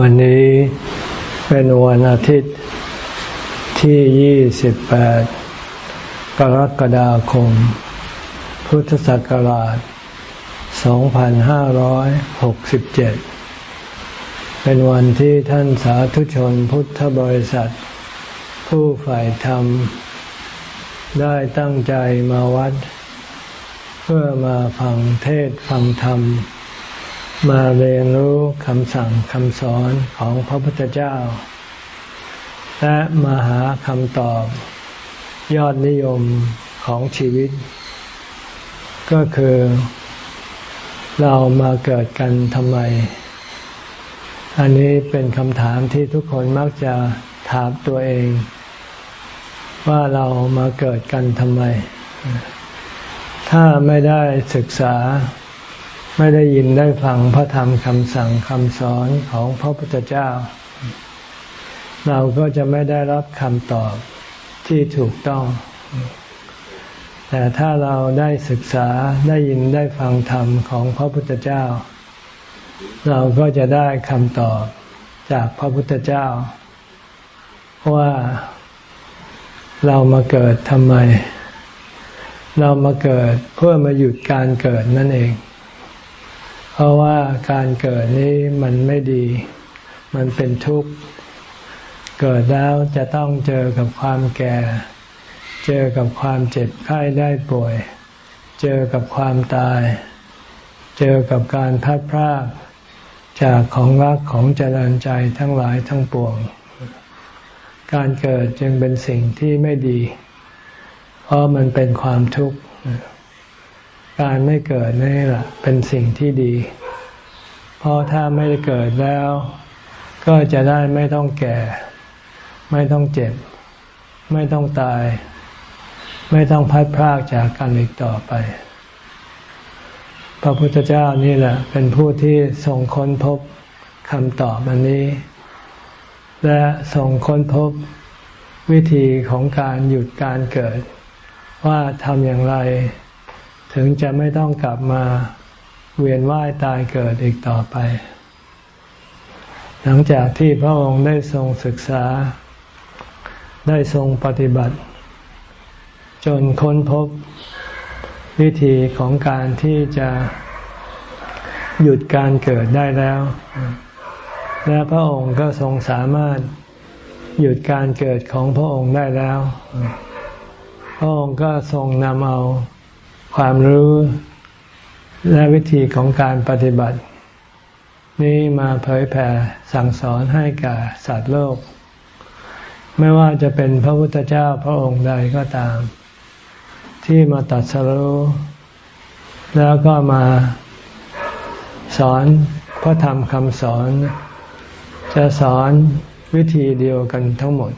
วันนี้เป็นวันอาทิตย์ที่ 28 กรกฎาคม พุทธศักราช 2567 เป็นวันที่ท่านสาธุชนพุทธบริษัท ผู้ฝ่ายธรรม ได้ตั้งใจมาวัด เพื่อมาฟังเทศฟังธรรม มาเรียนรู้คำสั่งคำสอนของพระพุทธเจ้า และมาหาคำตอบ ยอดนิยมของชีวิต ก็คือ เรามาเกิดกันทำไม อันนี้เป็นคำถามที่ทุกคนมักจะถามตัวเอง ว่าเรามาเกิดกันทำไม ถ้าไม่ได้ศึกษา ไม่ได้ยินได้ฟังพระธรรมคำสั่งคำสอนของพระพุทธเจ้า เราก็จะไม่ได้รับคำตอบที่ถูกต้อง แต่ถ้าเราได้ศึกษาได้ยินได้ฟังธรรมของพระพุทธเจ้า เราก็จะได้คำตอบจากพระพุทธเจ้า ว่าเรามาเกิดทำไม เรามาเกิดเพื่อมาหยุดการเกิดนั่นเอง ราะว่าการเกิดนี้มันไม่ดี มันเป็นทุกข์ เกิดแล้วจะต้องเจอกับความแก่ เจอกับความเจ็บไข้ได้ป่วย เจอกับความตาย เจอกับการพัดพรากจากของรักของเจริญใจทั้งหลายทั้งปวง การเกิดจึงเป็นสิ่งที่ไม่ดี เพราะมันเป็นความทุกข์ การไม่เกิดนี่แหละเป็นสิ่งที่ดี เพราะถ้าไม่ได้เกิดแล้ว ก็จะได้ไม่ต้องแก่ ไม่ต้องเจ็บ ไม่ต้องตาย ไม่ต้องพัดพรากจากกันอีกต่อไป พระพุทธเจ้านี่แหละ เป็นผู้ที่ทรงค้นพบคำตอบอันนี้ และทรงค้นพบวิธีของการหยุดการเกิด ว่าทำอย่างไร ถึงจะไม่ต้องกลับมาเวียนว่ายตายเกิดอีกต่อไป หลังจากที่พระองค์ได้ทรงศึกษา ได้ทรงปฏิบัติ จนค้นพบวิธีของการที่จะหยุดการเกิดได้แล้ว และพระองค์ก็ทรงสามารถหยุดการเกิดของพระองค์ได้แล้ว พระองค์ก็ทรงนำเอา ความรู้และวิธีของการปฏิบัติ นี้มาเผยแผ่สั่งสอนให้กับสัตว์โลก ไม่ว่าจะเป็นพระพุทธเจ้าพระองค์ใดก็ตาม ที่มาตัดสรู้แล้วก็มาสอนพระธรรมคำสอน จะสอนวิธีเดียวกันทั้งหมด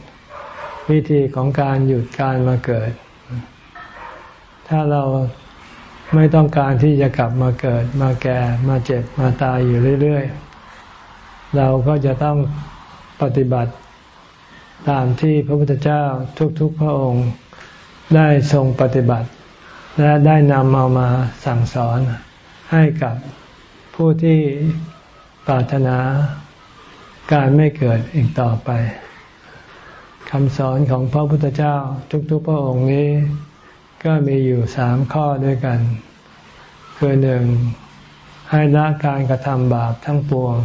วิธีของการหยุดการมาเกิด ถ้าเรา ไม่ต้องการที่จะกลับมาเกิดมาแก่มาเจ็บมาตายอยู่เรื่อย ๆ เราก็จะต้องปฏิบัติตามที่พระพุทธเจ้าทุกๆพระองค์ได้ทรงปฏิบัติ และได้นำเอามาสั่งสอนให้กับผู้ที่ปรารถนาการไม่เกิดอีกต่อไปคำสอนของพระพุทธเจ้าทุกๆพระองค์นี้ ก็มีอยู่สามข้อด้วยกัน คือหนึ่งให้ละการกระทำบาปทั้งปวง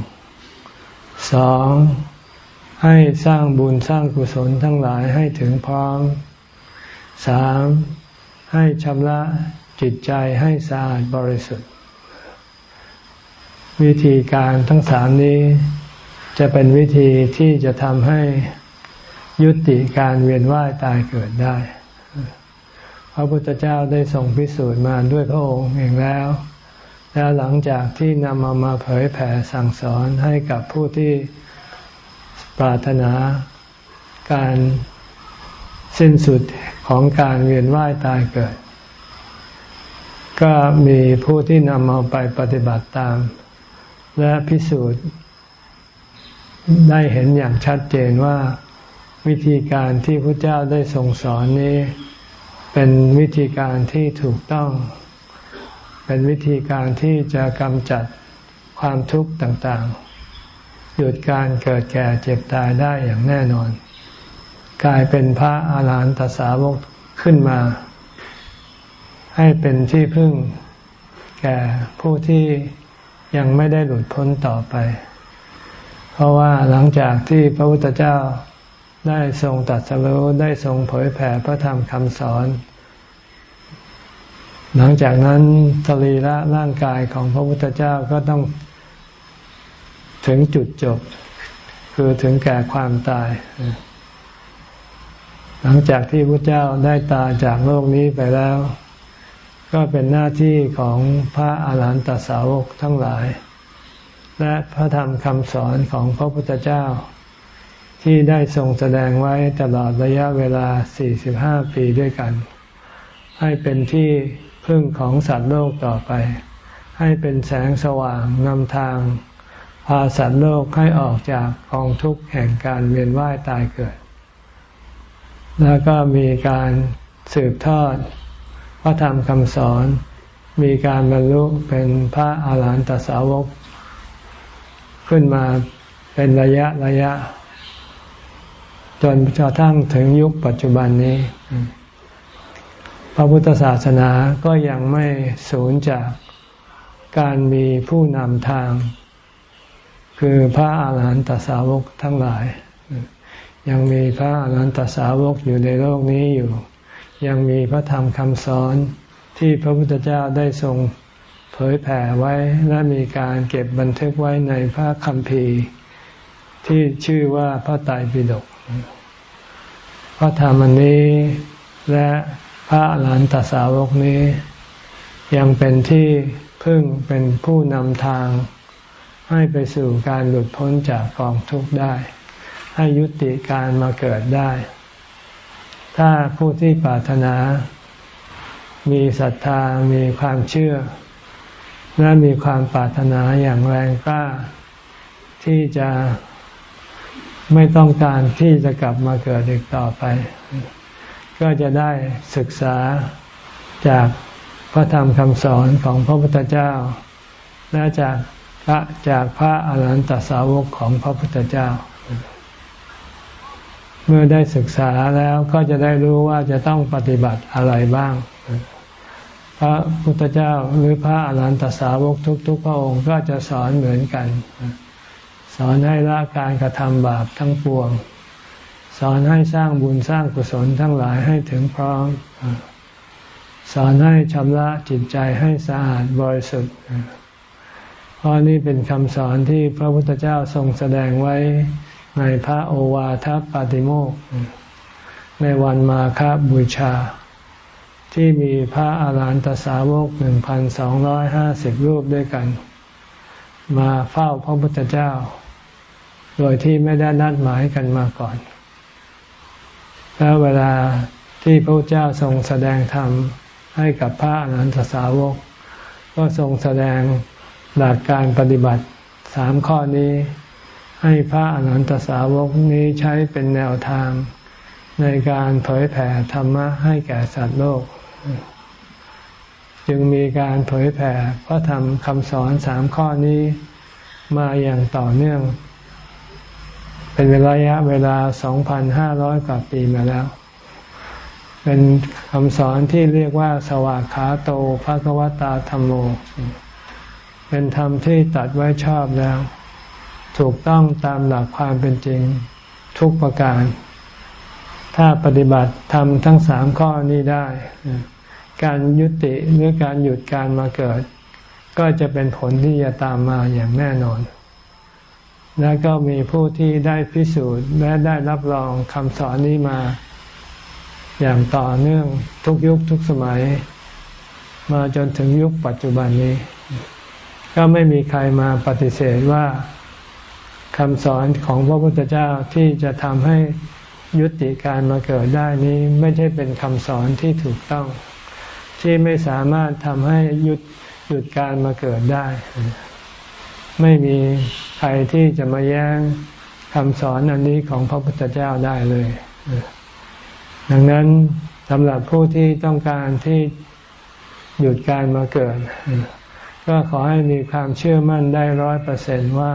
สองให้สร้างบุญสร้างกุศลทั้งหลายให้ถึงพร้อมสามให้ชำระจิตใจให้สะอาดบริสุทธิ์ วิธีการทั้งสามนี้ จะเป็นวิธีที่จะทำให้ยุติการเวียนว่ายตายเกิดได้ ระพุทธเจ้าได้ทรงพิสูจน์มาด้วยพระองค์เองแล้ว แล้วหลังจากที่นำมามาเผยแผ่สั่งสอนให้กับผู้ที่ปรารถนาการสิ้นสุดของการเวียนว่ายตายเกิด ก็มีผู้ที่นำเอาไปปฏิบัติตาม และพิสูจน์ ได้เห็นอย่างชัดเจนว่าวิธีการที่พระเจ้าได้ทรงสอนนี้ เป็นวิธีการที่ถูกต้อง เป็นวิธีการที่จะกำจัดความทุกข์ต่างๆ หยุดการเกิดแก่เจ็บตายได้อย่างแน่นอน กลายเป็นพระอาหารหันตสาวกขึ้นมา ให้เป็นที่พึ่งแก่ผู้ที่ยังไม่ได้หลุดพ้นต่อไป เพราะว่าหลังจากที่พระพุทธเจ้า ได้ทรงตัดสรู้ได้ทรงเผยแผ่พระธรรมคำสอน หลังจากนั้นสรีระร่างกายของพระพุทธเจ้าก็ต้องถึงจุดจบ คือถึงแก่ความตาย หลังจากที่พระเจ้าได้ตายจากโลกนี้ไปแล้ว ก็เป็นหน้าที่ของพระอาหารหันตสาวกทั้งหลาย และพระธรรมคำสอนของพระพุทธเจ้า ที่ได้ทรงแสดงไว้ตลอดระยะเวลา 45 ปีด้วยกัน ให้เป็นที่พึ่งของสัตว์โลกต่อไป ให้เป็นแสงสว่างนำทาง พาสัตว์โลกให้ออกจากกองทุกข์แห่งการเวียนว่ายตายเกิด แล้วก็มีการสืบทอดพระธรรมคำสอน มีการบรรลุเป็นพระอาหารหันตสาวก ขึ้นมาเป็นระยะระยะ จนกระทั่งถึงยุคปัจจุบันนี้ พระพุทธศาสนาก็ยังไม่สูญจากการมีผู้นำทาง คือพระอาหารหันตสาวกทั้งหลาย ยังมีพระอาหารหันตสาวกอยู่ในโลกนี้อยู่ ยังมีพระธรรมคำสอนที่พระพุทธเจ้าได้ทรงเผยแผ่ไว้และมีการเก็บบันทึกไว้ในพระคัมภีร์ ที่ชื่อว่าพระไตรปิฎก พระธรรมนนี้และพระอรหันตสาวกนี้ ยังเป็นที่พึ่งเป็นผู้นำทาง ให้ไปสู่การหลุดพ้นจากกองทุกข์ได้ ให้ยุติการมาเกิดได้ ถ้าผู้ที่ปรารถนา มีศรัทธามีความเชื่อ และมีความปรารถนาอย่างแรงกล้าที่จะ ไม่ต้องการที่จะกลับมาเกิดอีกต่อไป ก็จะได้ศึกษาจากพระธรรมคำสอนของพระพุทธเจ้า และจากพระจากพระอาหารหันตสาวกของพระพุทธเจ้า เมื่อได้ศึกษาแล้วก็จะได้รู้ว่าจะต้องปฏิบัติอะไรบ้าง พระพุทธเจ้าหรือพระอาหารหันตสาวกทุก ๆ พระองค์ก็จะสอนเหมือนกัน สอนให้ละการกระทำบาปทั้งปวง สอนให้สร้างบุญสร้างกุศลทั้งหลายให้ถึงพร้อม สอนให้ชำระจิตใจให้สะอาดบริสุทธิ์เพราะนี่เป็นคำสอนที่พระพุทธเจ้าทรงแสดงไว้ในพระโอวาทปาติโมกในวันมาคบูชา ที่มีพระอาหารหันตสาวกหนึ่งพันสองร้อยห้าสิบรูปด้วยกัน มาเฝ้าพระพุทธเจ้า โดยที่ไม่ได้นัดหมายกันมาก่อน แล้วเวลาที่พระเจ้าทรงแสดงธรรมให้กับพระอรหันตสาวก ก็ทรงแสดงหลักการปฏิบัติสามข้อนี้ ให้พระอรหันตสาวกนี้ใช้เป็นแนวทาง ในการเผยแผ่ธรรมะให้แก่สัตว์โลก จึงมีการเผยแผ่พระธรรมคำสอนสามข้อนี้มาอย่างต่อเนื่อง เป็นเวลาระยะเวลา 2,500 กว่าปีมาแล้ว เป็นคำสอนที่เรียกว่าสวากขาโตภะคะวตาธรรมโม เป็นธรรมที่ตัดไว้ชอบแล้ว ถูกต้องตามหลักความเป็นจริงทุกประการ ถ้าปฏิบัติทำทั้งสามข้อนี้ได้ การยุติหรือการหยุดการมาเกิด ก็จะเป็นผลที่จะตามมาอย่างแน่นอน และก็มีผู้ที่ได้พิสูจน์และได้รับรองคำสอนนี้มา อย่างต่อเนื่องทุกยุคทุกสมัย มาจนถึงยุคปัจจุบันนี้ ก็ไม่มีใครมาปฏิเสธว่าคำสอนของพระพุทธเจ้าที่จะทำให้ยุติการมาเกิดได้นี้ไม่ใช่เป็นคำสอนที่ถูกต้อง ที่ไม่สามารถทำให้หยุดหยุดการมาเกิดได้ ไม่มี ใครที่จะมาแย้งคำสอนอันนี้ของพระพุทธเจ้าได้เลย ดังนั้นสำหรับผู้ที่ต้องการที่หยุดการมาเกิด ก็ขอให้มีความเชื่อมั่นได้ร้อยเปอร์เซนว่า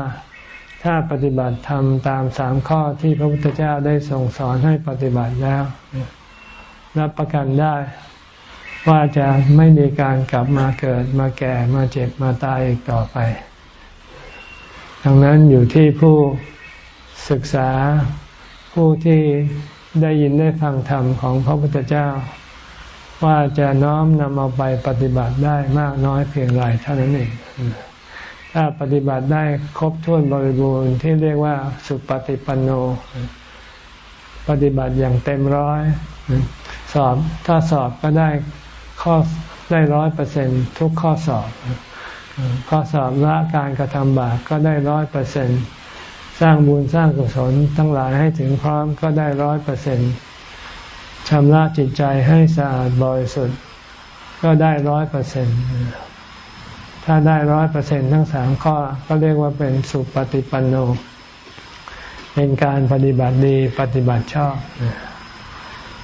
ถ้าปฏิบัติทำตามสามข้อที่พระพุทธเจ้าได้ทรงสอนให้ปฏิบัติแล้ว รับประกันได้ว่าจะไม่มีการกลับมาเกิดมาแก่มาเจ็บมาตายอีกต่อไป ดังนั้นอยู่ที่ผู้ศึกษาผู้ที่ได้ยินได้ฟังธรรมของพระพุทธเจ้า ว่าจะน้อมนำเอาไปปฏิบัติได้มากน้อยเพียงไรเท่านั้นเองถ้าปฏิบัติได้ครบถ้วนบริบูรณ์ที่เรียกว่าสุปฏิปันโน ปฏิบัติอย่างเต็มร้อย สอบถ้าสอบก็ได้ข้อได้ร้อยเปอร์เซ็นทุกข้อสอบ ข้อสอบละการกระทำบาปก็ได้ร้อยเปอร์เซ็นสร้างบุญสร้างกุศลทั้งหลายให้ถึงพร้อมก็ได้ร้อยเปอร์เซ็นชำระจิตใจให้สะอาดบริสุทธิ์ก็ได้ร้อยเปอร์เซ็นต์ถ้าได้ร้อยเปอร์เซ็นทั้งสามข้อก็เรียกว่าเป็นสุปฏิปันโน เป็นการปฏิบัติดีปฏิบัติชอบ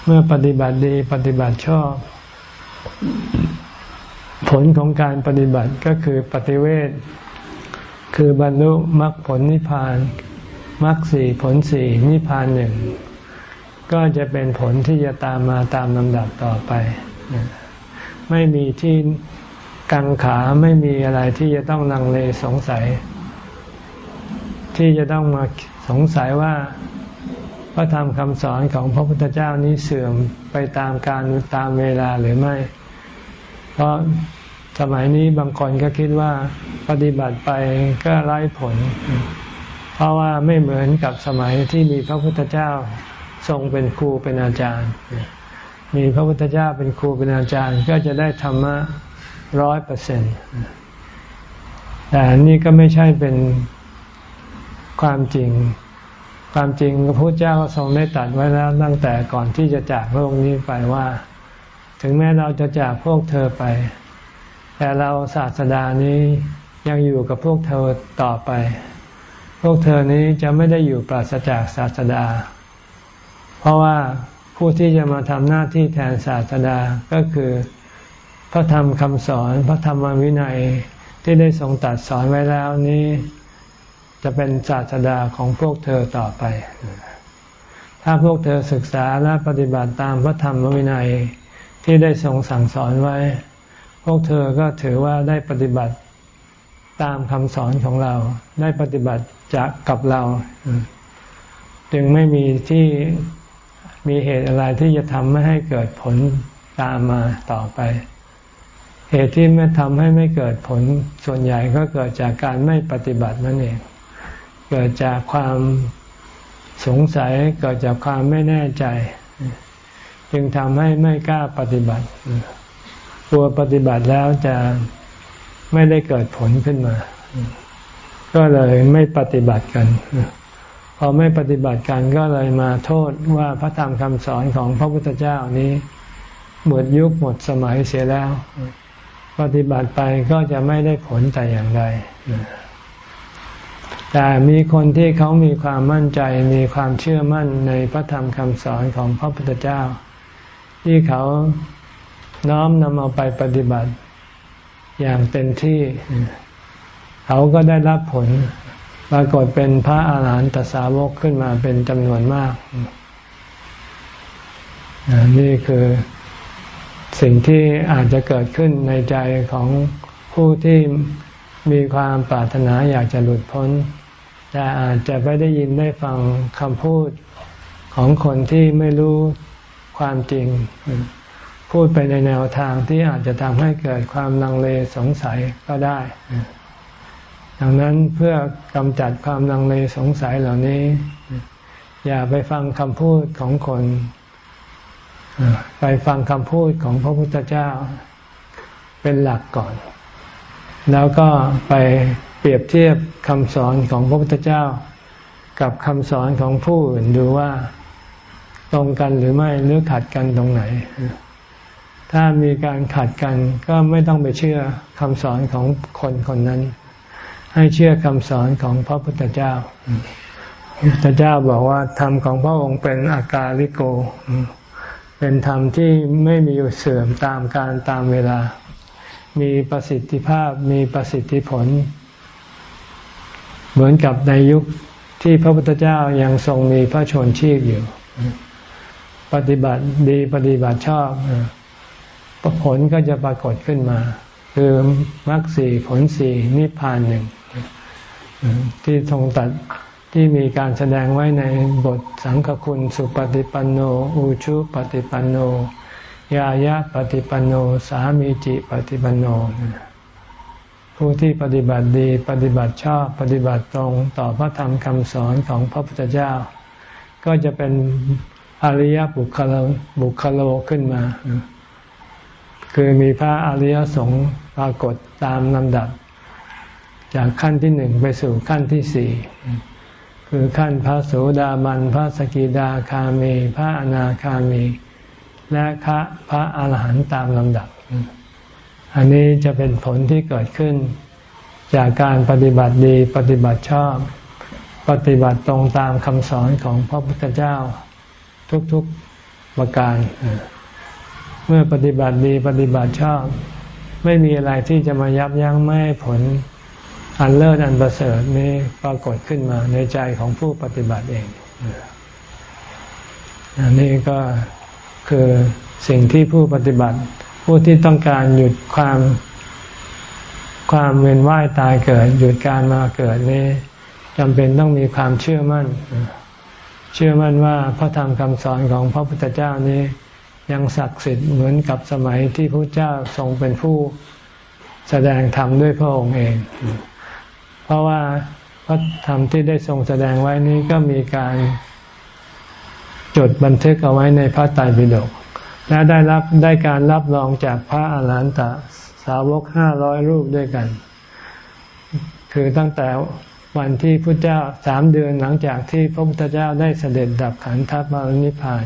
เมื่อปฏิบัติดีปฏิบัติชอบ ผลของการปฏิบัติก็คือปฏิเวทคือบรรลุมรรคผลนิพพานมรรคสี่ผลสี่นิพพานหนึ่งก็จะเป็นผลที่จะตามมาตามลำดับต่อไป ไม่มีที่กังขาไม่มีอะไรที่จะต้องลังเลสงสัย ที่จะต้องมาสงสัยว่าพระธรรมคำสอนของพระพุทธเจ้านี้เสื่อมไปตามการตามเวลาหรือไม่ เพราะสมัยนี้บางคนก็คิดว่าปฏิบัติไปก็ไร้ผล เพราะว่าไม่เหมือนกับสมัยที่มีพระพุทธเจ้าทรงเป็นครูเป็นอาจารย์ มีพระพุทธเจ้าเป็นครูเป็นอาจารย์ ก็จะได้ธรรมะร้อยเปอร์เซ็นต์แต่นี่ก็ไม่ใช่เป็นความจริง ความจริงพระพุทธเจ้าทรงได้ตัดไว้แล้วตั้งแต่ก่อนที่จะจากโลกนี้ไปว่า ถึงแม้เราจะจากพวกเธอไป แต่เราศาสดานี้ยังอยู่กับพวกเธอต่อไป พวกเธอนี้จะไม่ได้อยู่ปราศจากศาสดา เพราะว่าผู้ที่จะมาทำหน้าที่แทนศาสดาก็คือ พระธรรมคำสอนพระธรรมวินัยที่ได้ทรงตัดสอนไว้แล้วนี้ จะเป็นศาสดาของพวกเธอต่อไป ถ้าพวกเธอศึกษาและปฏิบัติตามพระธรรมวินัย ที่ได้ทรงสั่งสอนไว้ พวกเธอก็ถือว่าได้ปฏิบัติตามคำสอนของเรา ได้ปฏิบัติจากกับเรา จึงไม่มีที่มีเหตุอะไรที่จะทำไม่ให้เกิดผลตามมาต่อไป เหตุที่ไม่ทำให้ไม่เกิดผลส่วนใหญ่ก็เกิดจากการไม่ปฏิบัตินั่นเอง เกิดจากความสงสัย เกิดจากความไม่แน่ใจ จึงทำให้ไม่กล้าปฏิบัติตัวปฏิบัติแล้วจะไม่ได้เกิดผลขึ้นมา ก็เลยไม่ปฏิบัติกัน พอไม่ปฏิบัติกันก็เลยมาโทษว่าพระธรรมคำสอนของพระพุทธเจ้านี้หมดยุคหมดสมัยเสียแล้ว ปฏิบัติไปก็จะไม่ได้ผลแต่อย่างใดแต่มีคนที่เขามีความมั่นใจมีความเชื่อมั่นในพระธรรมคำสอนของพระพุทธเจ้า ที่เขาน้อมนำเอาไปปฏิบัติอย่างเต็มที่ เขาก็ได้รับผล ปรากฏเป็นพระอาหารหันตสาวกขึ้นมาเป็นจำนวนมาก นี่คือสิ่งที่อาจจะเกิดขึ้นในใจของผู้ที่มีความปรารถนาอยากจะหลุดพ้น แต่อาจจะไม่ได้ยินได้ฟังคำพูดของคนที่ไม่รู้ ความจริง พูดไปในแนวทางที่อาจจะทำให้เกิดความลังเลสงสัยก็ได้ ดังนั้นเพื่อกำจัดความลังเลสงสัยเหล่านี้ อย่าไปฟังคำพูดของคน ไปฟังคำพูดของพระพุทธเจ้าเป็นหลักก่อน แล้วก็ไปเปรียบเทียบคำสอนของพระพุทธเจ้า กับคำสอนของผู้อื่นดูว่า ตรงกันหรือไม่หรือขัดกันตรงไหน ถ้ามีการขัดกันก็ไม่ต้องไปเชื่อคำสอนของคนคนนั้น ให้เชื่อคำสอนของพระพุทธเจ้าพระพุทธเจ้าบอกว่าธรรมของพระองค์เป็นอากาลิโก เป็นธรรมที่ไม่มีเสื่อมตามการตามเวลา มีประสิทธิภาพมีประสิทธิผล เหมือนกับในยุคที่พระพุทธเจ้ายังทรงมีพระชนชีพอยู่ ปฏิบัติดีปฏิบัติชอบผลก็จะปรากฏขึ้นมา คือมรรคสี่ผลสี่นิพพานหนึ่งที่ทรงตัดที่มีการแสดงไว้ในบทสังฆคุณสุปฏิปันโนอุชุปฏิปันโน ยายะปฏิปันโน สามีจิปฏิปันโน ผู้ที่ปฏิบัติดีปฏิบัติชอบปฏิบัติตรงต่อพระธรรมคำสอนของพระพุทธเจ้า ก็จะเป็น อริยบุคคลบุคโลขึ้นมา คือมีพระอริยสงฆ์ปรากฏตามลำดับ จากขั้นที่หนึ่งไปสู่ขั้นที่สี่คือขั้นพระโสดาบัน พระสกิดาคามี พระอนาคามี และพระพระอาหารหันต์ตามลำดับ อันนี้จะเป็นผลที่เกิดขึ้น จากการปฏิบัติดีปฏิบัติชอบ ปฏิบัติตรงตามคำสอนของพระพุทธเจ้า ทุกๆประการ เมื่อปฏิบัติดีปฏิบัติชอบ ไม่มีอะไรที่จะมายับยั้งไม่ให้ผลอันเลิศอันประเสริฐนี้ปรากฏขึ้นมาในใจของผู้ปฏิบัติเองอันนี้ก็คือสิ่งที่ผู้ปฏิบัติ ผู้ที่ต้องการหยุดความ ความเวียนว่ายตายเกิด หยุดการมาเกิดนี้จำเป็นต้องมีความเชื่อมั่น เชื่อมั่นว่าพระธรรมคำสอนของพระพุทธเจ้านี้ ยังศักดิ์สิทธิ์เหมือนกับสมัยที่พระเจ้าทรงเป็นผู้แสดงธรรมด้วยพระองค์เอง เพราะว่าพระธรรมที่ได้ทรงแสดงไว้นี้ก็มีการจดบันทึกเอาไว้ในพระไตรปิฎกและได้รับได้การรับรองจากพระอาหารหันตสาวกห้าร้อยรูปด้วยกัน คือตั้งแต่ วันที่พระเจ้าสามเดือนหลังจากที่พระพุทธเจ้าได้เสด็จดับขันธปรินิพาน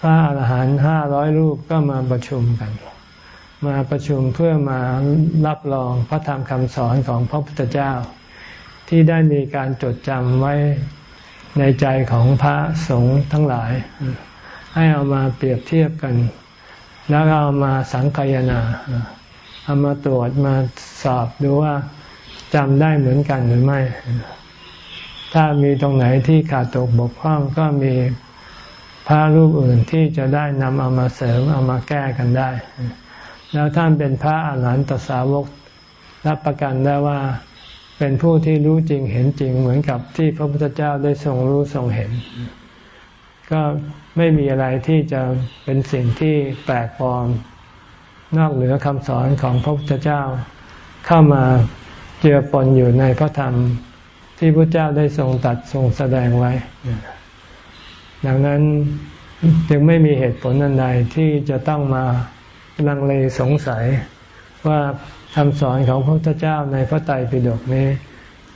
พระอาหารหันต์ห้าร้อยรูปก็มาประชุมกัน มาประชุมเพื่อมารับรองพระธรรมคำสอนของพระพุทธเจ้า ที่ได้มีการจดจำไว้ในใจของพระสงฆ์ทั้งหลาย ให้เอามาเปรียบเทียบกัน แล้วเอามาสังคายนาเอามาตรวจมาสอบดูว่า จำได้เหมือนกันหรือไม่ ถ้ามีตรงไหนที่ขาดตกบกพร่องก็มีพระรูปอื่นที่จะได้นำเอามาเสริมเอามาแก้กันได้ แล้วท่านเป็นพระอาหารหันตสาวกรับประกันได้ว่าเป็นผู้ที่รู้จริงเห็นจริงเหมือนกับที่พระพุทธเจ้าได้ทรงรู้ทรงเห็น ก็ไม่มีอะไรที่จะเป็นสิ่งที่แปลกปลอมนอกเหนือคำสอนของพระพุทธเจ้าเข้ามา เจือปนอยู่ในพระธรรมที่พระเจ้าได้ทรงตัดทรงแสดงไว้ ดังนั้นจึงไม่มีเหตุผลอันใดที่จะต้องมาลังเลสงสัยว่าคำสอนของพระพุทธเจ้าในพระไตรปิฎกนี้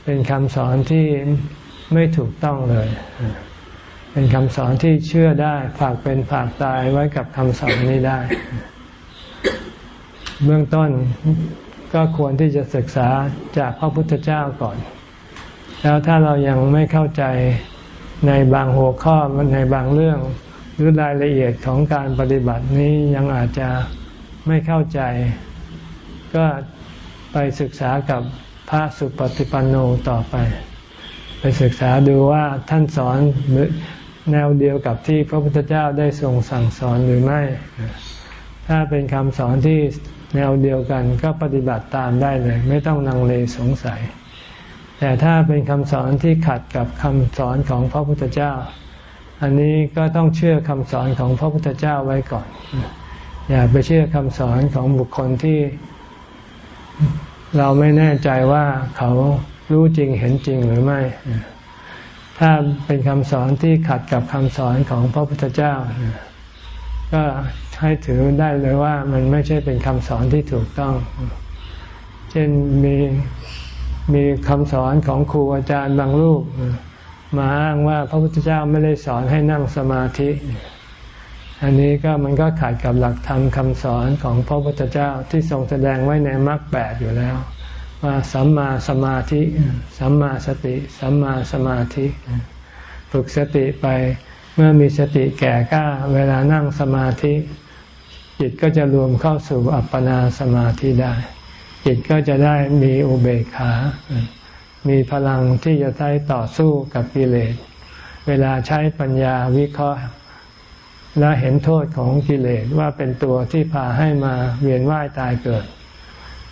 เป็นคำสอนที่ไม่ถูกต้องเลย เป็นคำสอนที่เชื่อได้ฝากเป็นฝากตายไว้กับคำสอนนี้ได้ เบื้องต้น ก็ควรที่จะศึกษาจากพระพุทธเจ้าก่อน แล้วถ้าเรายังไม่เข้าใจในบางหัวข้อในบางเรื่อง หรือรายละเอียดของการปฏิบัตินี้ยังอาจจะไม่เข้าใจ ก็ไปศึกษากับพระสุปฏิปันโนต่อไป ไปศึกษาดูว่าท่านสอนแนวเดียวกับที่พระพุทธเจ้าได้ทรงสั่งสอนหรือไม่ ถ้าเป็นคำสอนที่ แนวเดียวกันก็ปฏิบัติตามได้เลย ไม่ต้องนังเลสงสัย แต่ถ้าเป็นคำสอนที่ขัดกับคำสอนของพระพุทธเจ้า อันนี้ก็ต้องเชื่อคำสอนของพระพุทธเจ้าไว้ก่อน อย่าไปเชื่อคำสอนของบุคคลที่ เราไม่แน่ใจว่าเขารู้จริงเห็นจริงหรือไม่ ถ้าเป็นคำสอนที่ขัดกับคำสอนของพระพุทธเจ้า ก็ให้ถือได้เลยว่ามันไม่ใช่เป็นคำสอนที่ถูกต้อง เช่นมีมีคำสอนของครูอาจารย์บางรูป มาอ้างว่าพระพุทธเจ้าไม่ได้สอนให้นั่งสมาธิ อันนี้ก็มันก็ขัดกับหลักธรรมคำสอนของพระพุทธเจ้าที่ทรงแสดงไว้ในมรรคแปดอยู่แล้ว ว่าสัมมาสมาธิ สัมมาสติ สัมมาสมาธิ ฝึกสติไป เมื่อมีสติแก่กล้าเวลานั่งสมาธิ จิตก็จะรวมเข้าสู่อัปปนาสมาธิได้ จิตก็จะได้มีอุเบกขา มีพลังที่จะใช้ต่อสู้กับกิเลส เวลาใช้ปัญญาวิเคราะห์ และเห็นโทษของกิเลสว่าเป็นตัวที่พาให้มาเวียนว่ายตายเกิด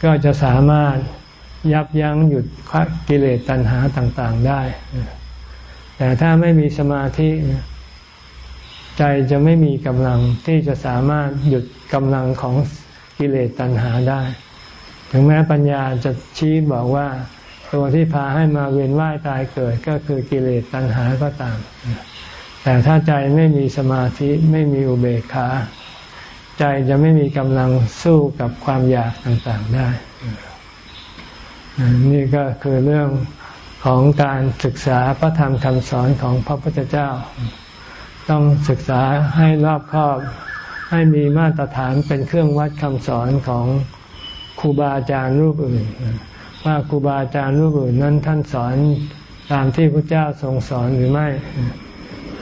ก็จะสามารถยับยั้งหยุดกิเลสตัณหาต่างๆได้ แต่ถ้าไม่มีสมาธิ ใจจะไม่มีกำลังที่จะสามารถหยุดกำลังของกิเลสตัณหาได้ ถึงแม้ปัญญาจะชี้บอกว่า ตัวที่พาให้มาเวียนว่ายตายเกิดก็คือกิเลสตัณหาก็ตาม แต่ถ้าใจไม่มีสมาธิไม่มีอุเบกขา ใจจะไม่มีกำลังสู้กับความอยากต่างๆได้ นี่ก็คือเรื่องของการศึกษาพระธรรมคำสอนของพระพุทธเจ้า ต้องศึกษาให้รอบครอบ ให้มีมาตรฐานเป็นเครื่องวัดคำสอนของครูบาอาจารย์รูปอื่น ว่าครูบาอาจารย์รูปอื่นนั้นท่านสอนตามที่พระเจ้าทรงสอนหรือไม่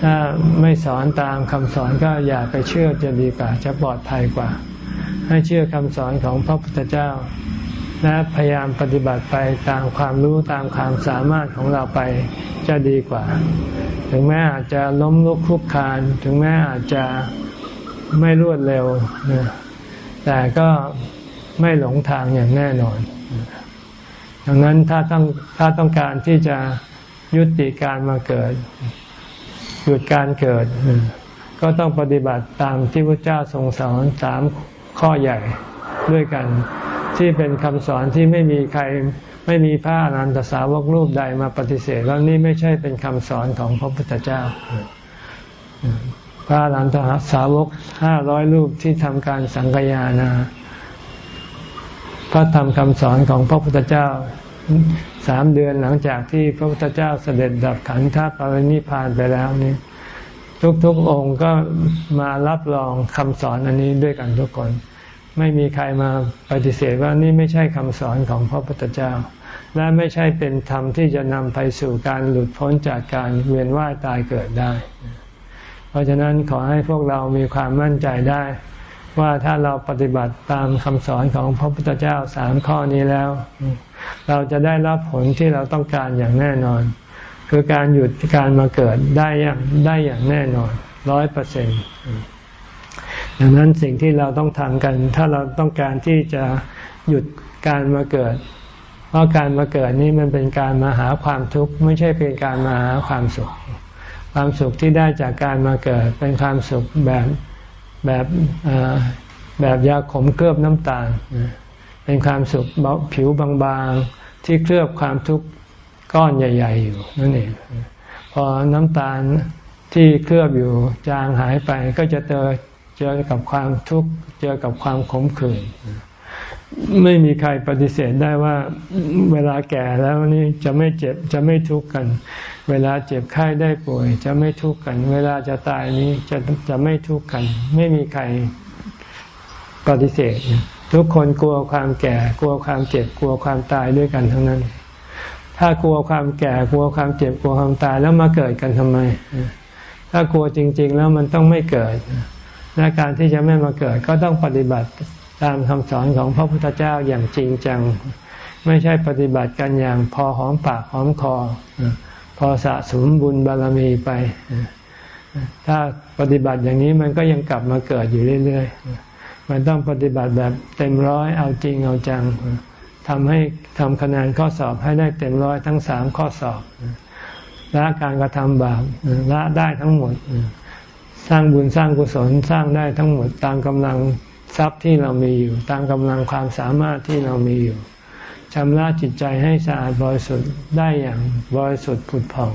ถ้าไม่สอนตามคำสอนก็อย่าไปเชื่อจะดีกว่าจะปลอดภัยกว่า ให้เชื่อคำสอนของพระพุทธเจ้า และพยายามปฏิบัติไปตามความรู้ตามความสามารถของเราไปจะดีกว่า ถึงแม้อาจจะล้มลุกคลุกคาน ถึงแม้อาจจะไม่รวดเร็ว แต่ก็ไม่หลงทางอย่างแน่นอน ดังนั้นถ้าต้องถ้าต้องการที่จะยุติการมาเกิด หยุดการเกิด ก็ต้องปฏิบัติตามที่พระเจ้าทรงสอนสามข้อใหญ่ด้วยกัน ที่เป็นคำสอนที่ไม่มีใครไม่มีพระอนันตสาวกรูปใดมาปฏิเสธแล้วนี่ไม่ใช่เป็นคำสอนของพระพุทธเจ้า พระอนันตสาวกห้าร้อยรูปที่ทำการสังกยานา พระธรรมคำสอนของพระพุทธเจ้าสามเดือนหลังจากที่พระพุทธเจ้าเสด็จดับขันธปรินิพานไปแล้วนี่ทุกๆองค์ก็มารับรองคำสอนอันนี้ด้วยกันทุกคน ไม่มีใครมาปฏิเสธว่านี่ไม่ใช่คำสอนของพระพุทธเจ้า และไม่ใช่เป็นธรรมที่จะนำไปสู่การหลุดพ้นจากการเวียนว่ายตายเกิดได้ เพราะฉะนั้นขอให้พวกเรามีความมั่นใจได้ ว่าถ้าเราปฏิบัติตามคำสอนของพระพุทธเจ้าสามข้อนี้แล้ว เราจะได้รับผลที่เราต้องการอย่างแน่นอน คือการหยุดการมาเกิดได้อย่างได้อย่างแน่นอนร้อยเปอร์เซ็นต์ ดังนั้นสิ่งที่เราต้องทำกัน ถ้าเราต้องการที่จะหยุดการมาเกิด เพราะการมาเกิดนี้มันเป็นการมาหาความทุกข์ไม่ใช่เป็นการมาหาความสุข ความสุขที่ได้จากการมาเกิด เป็นความสุขแบบแบบแบบยาขมเคลือบน้ำตาล เป็นความสุขผิวบางๆที่เคลือบความทุกข์ก้อนใหญ่ ๆ อยู่นั่นเองพอน้ำตาลที่เคลือบอยู่จางหายไปก็จะเจอ เจอกับความทุกข์ เจอกับความขมขื่นไม่มีใครปฏิเสธได้ว่าเวลาแก่แล้วนี่จะไม่เจ็บจะไม่ทุกข์กัน เวลาเจ็บไข้ได้ป่วย จะไม่ทุกข์กัน เวลาจะตายนี้จะจะไม่ทุกข์กัน ไม่มีใครปฏิเสธ ทุกคนกลัวความแก่ กลัวความเจ็บกลัวความตายด้วยกันทั้งนั้น ถ้ากลัวความแก่กลัวความเจ็บกลัวความตายแล้วมาเกิดกันทำไม ถ้ากลัวจริง ๆ แล้วมันต้องไม่เกิด และการที่จะไม่มาเกิดก็ต้องปฏิบัติตามคำสอนของพระพุทธเจ้าอย่างจริงจัง ไม่ใช่ปฏิบัติกันอย่างพอหอมปากหอมคอ พอสะสมบุญบารมีไป ถ้าปฏิบัติอย่างนี้มันก็ยังกลับมาเกิดอยู่เรื่อยๆ มันต้องปฏิบัติแบบเต็มร้อยเอาจริงเอาจังทำให้ทำคะแนนข้อสอบให้ได้เต็มร้อยทั้งสามข้อสอบละการกระทำบาปละได้ทั้งหมด สร้างบุญสร้างกุศลสร้างได้ทั้งหมดตามกำลังทรัพย์ที่เรามีอยู่ ตามกำลังความสามารถที่เรามีอยู่ชำระจิตใจให้สะอาดบริสุทธิ์ได้อย่างบริสุทธิ์ผุดผ่อง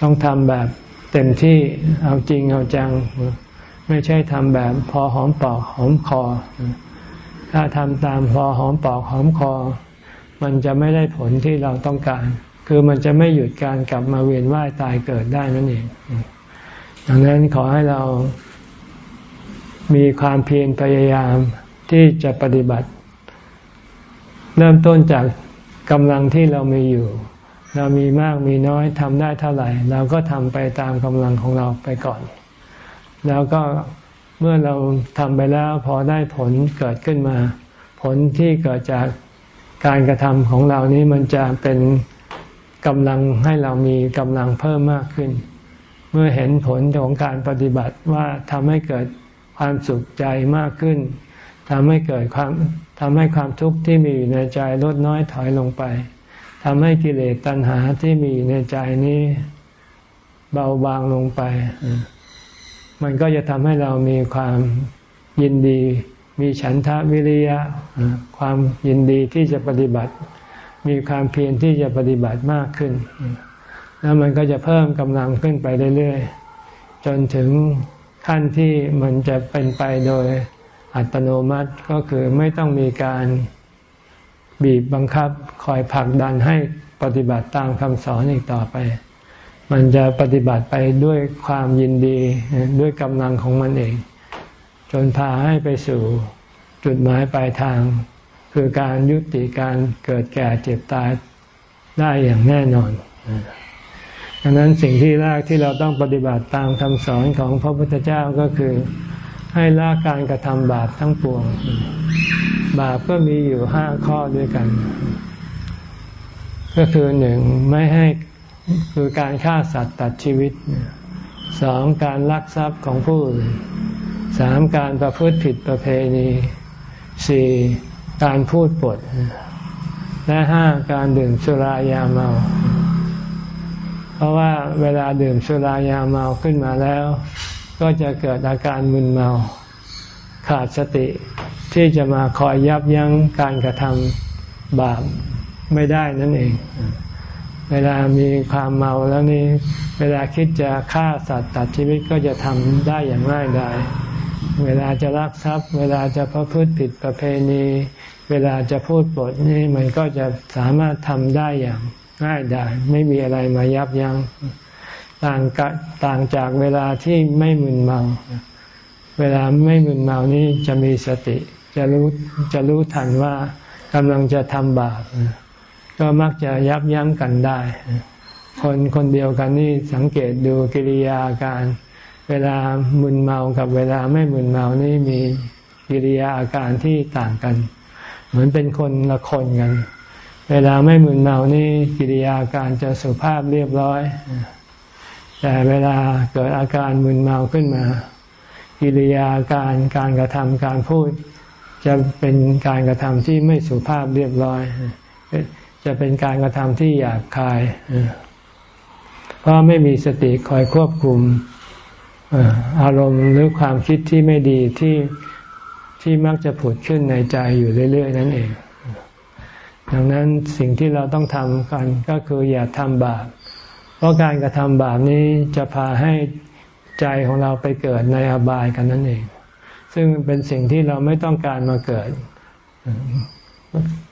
ต้องทำแบบเต็มที่เอาจริงเอาจัง ไม่ใช่ทำแบบพอหอมปอกหอมคอ ถ้าทำตามพอหอมปอกหอมคอ มันจะไม่ได้ผลที่เราต้องการ คือมันจะไม่หยุดการกลับมาเวียนว่ายตายเกิดได้นั่นเอง ดังนั้นขอให้เรามีความเพียรพยายามที่จะปฏิบัติ เริ่มต้นจากกำลังที่เรามีอยู่ เรามีมากมีน้อยทำได้เท่าไหร่ เราก็ทำไปตามกำลังของเราไปก่อน แล้วก็เมื่อเราทำไปแล้วพอได้ผลเกิดขึ้นมา ผลที่เกิดจากการกระทำของเรานี้มันจะเป็นกำลังให้เรามีกำลังเพิ่มมากขึ้น เมื่อเห็นผลของการปฏิบัติว่าทำให้เกิดความสุขใจมากขึ้นทำให้เกิดความทำให้ความทุกข์ที่มีอยู่ในใจลดน้อยถอยลงไปทำให้กิเลสตัณหาที่มีอยู่ในใจนี้เบาบางลงไป มันก็จะทำให้เรามีความยินดี มีฉันทะวิริยะ ความยินดีที่จะปฏิบัติ มีความเพียรที่จะปฏิบัติมากขึ้น แล้วมันก็จะเพิ่มกำลังขึ้นไปเรื่อยๆ จนถึงขั้นที่มันจะเป็นไปโดยอัตโนมัติก็คือไม่ต้องมีการบีบบังคับคอยผลักดันให้ปฏิบัติตามคำสอนอีกต่อไป มันจะปฏิบัติไปด้วยความยินดีด้วยกำลังของมันเอง จนพาให้ไปสู่จุดหมายปลายทาง คือการยุติการเกิดแก่เจ็บตายได้อย่างแน่นอน ดังนั้นสิ่งที่แรกที่เราต้องปฏิบัติตามคำสอนของพระพุทธเจ้าก็คือ ให้ละการกระทำบาปทั้งปวง บาปก็มีอยู่ห้าข้อด้วยกัน ก็คือหนึ่งไม่ให้คือการฆ่าสัตว์ตัดชีวิตสองการลักทรัพย์ของผู้อื่นสามการประพฤติผิดประเพณีสี่การพูดปด และห้าการดื่มสุรายาเมา เพราะว่าเวลาดื่มสุรายาเมาขึ้นมาแล้ว ก็จะเกิดอาการมึนเมา ขาดสติที่จะมาคอยยับยั้งการกระทำบาปไม่ได้นั่นเอง เวลามีความเมาแล้วนี่เวลาคิดจะฆ่าสัตว์ตัดชีวิตก็จะทำได้อย่างง่ายดายเวลาจะลักทรัพย์ เวลาจะประพฤติผิดประเพณี เวลาจะพูดปดนี่มันก็จะสามารถทำได้อย่าง ง่ายดายไม่มีอะไรมายับยัง้งต่างกต่างจากเวลาที่ไม่มึนเมา เวลาไม่มึนเมานี้จะมีสติ จะรู้จะรู้ทันว่ากำลังจะทำบาปก็มักจะยับยั้งกันได้ คนคนเดียวกันนี่สังเกตดูกิริยาการ เวลามึนเมากับเวลาไม่มึนเมานี่มีกิริยาอาการที่ต่างกัน เหมือนเป็นคนละคนกัน เวลาไม่มึนเมานี่กิริยาการจะสุภาพเรียบร้อย แต่เวลาเกิดอาการมึนเมาขึ้นมา กิริยาการการกระทำการพูด จะเป็นการกระทำที่ไม่สุภาพเรียบร้อย จะเป็นการกระทำที่หยาบคาย เพราะไม่มีสติคอยควบคุมอารมณ์หรือความคิดที่ไม่ดีที่ที่มักจะผุดขึ้นในใจอยู่เรื่อย ๆ นั่นเอง ดังนั้นสิ่งที่เราต้องทำกันก็คืออย่าทำบาป เพราะการกระทำบาปนี้จะพาให้ใจของเราไปเกิดในอบายกันนั่นเอง ซึ่งเป็นสิ่งที่เราไม่ต้องการมาเกิด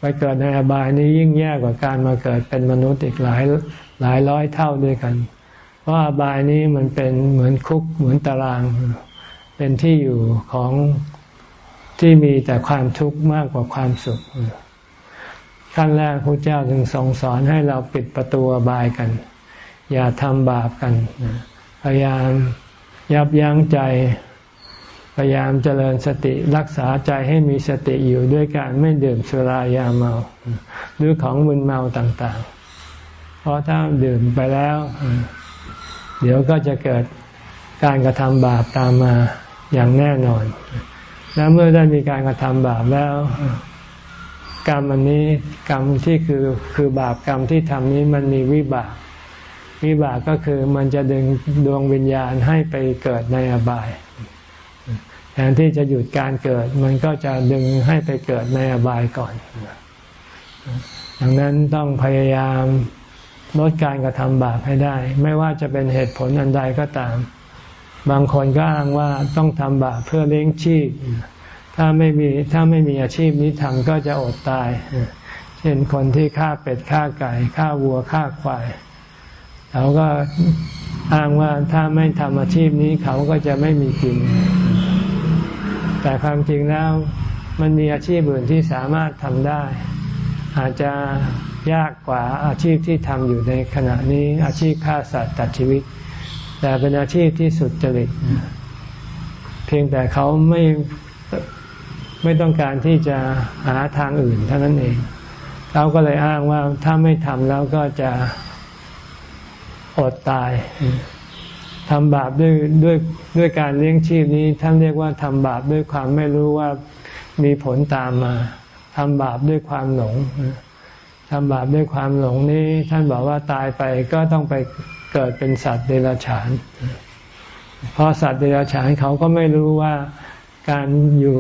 ไปเกิดในอบายนี้ยิ่งแย่กว่าการมาเกิดเป็นมนุษย์อีกหลายหลายร้อยเท่าด้วยกัน เพราะอบายนี้มันเป็นเหมือนคุกเหมือนตาราง เป็นที่อยู่ของที่มีแต่ความทุกข์มากกว่าความสุข ขั้นแรกพระเจ้าจึงทรงสอนให้เราปิดประตูบายกัน อย่าทำบาปกัน พยายามยับยั้งใจ พยายามเจริญสติรักษาใจให้มีสติอยู่ด้วยการไม่ดื่มสุรายาเมาหรือของมึนเมาต่างๆ เพราะถ้าดื่มไปแล้ว เดี๋ยวก็จะเกิดการกระทำบาปตามมาอย่างแน่นอน แล้วเมื่อได้มีการกระทำบาปแล้ว กรรมอันนี้กรรมที่คือคือบาปกรรมที่ทำนี้มันมีวิบาก วิบากก็คือมันจะดึงดวงวิญญาณให้ไปเกิดในอบายแทนที่จะหยุดการเกิด มันก็จะดึงให้ไปเกิดในอบายก่อน ดังนั้นต้องพยายามลดการกระทำบาปให้ได้ ไม่ว่าจะเป็นเหตุผลอันใดก็ตาม บางคนก็อ้างว่าต้องทำบาปเพื่อเลี้ยงชีพ ถ้าไม่มีถ้าไม่มีอาชีพนี้ทำก็จะอดตาย เช่นคนที่ฆ่าเป็ดฆ่าไก่ฆ่าวัวฆ่าควายเขาก็อ้างว่าถ้าไม่ทำอาชีพนี้เขาก็จะไม่มีกิน แต่ความจริงแล้วมันมีอาชีพอื่นที่สามารถทำได้ อาจจะยากกว่าอาชีพที่ทำอยู่ในขณะนี้อาชีพฆ่าสัตว์ตัดชีวิต แต่เป็นอาชีพที่สุดจริตเพียงแต่เขาไม่ ไม่ต้องการที่จะหาทางอื่นเท่านั้นเองเขาก็เลยอ้างว่าถ้าไม่ทำแล้วก็จะอดตายทำบาปด้วยด้วยด้วยการเลี้ยงชีพนี้ ท่านเรียกว่าทำบาปด้วยความไม่รู้ว่ามีผลตามมาทำบาปด้วยความหลงทำบาปด้วยความหลงนี้ ท่านบอกว่าตายไปก็ต้องไปเกิดเป็นสัตว์เดรัจฉานเพราะสัตว์เดรัจฉานเขาก็ไม่รู้ว่าการอยู่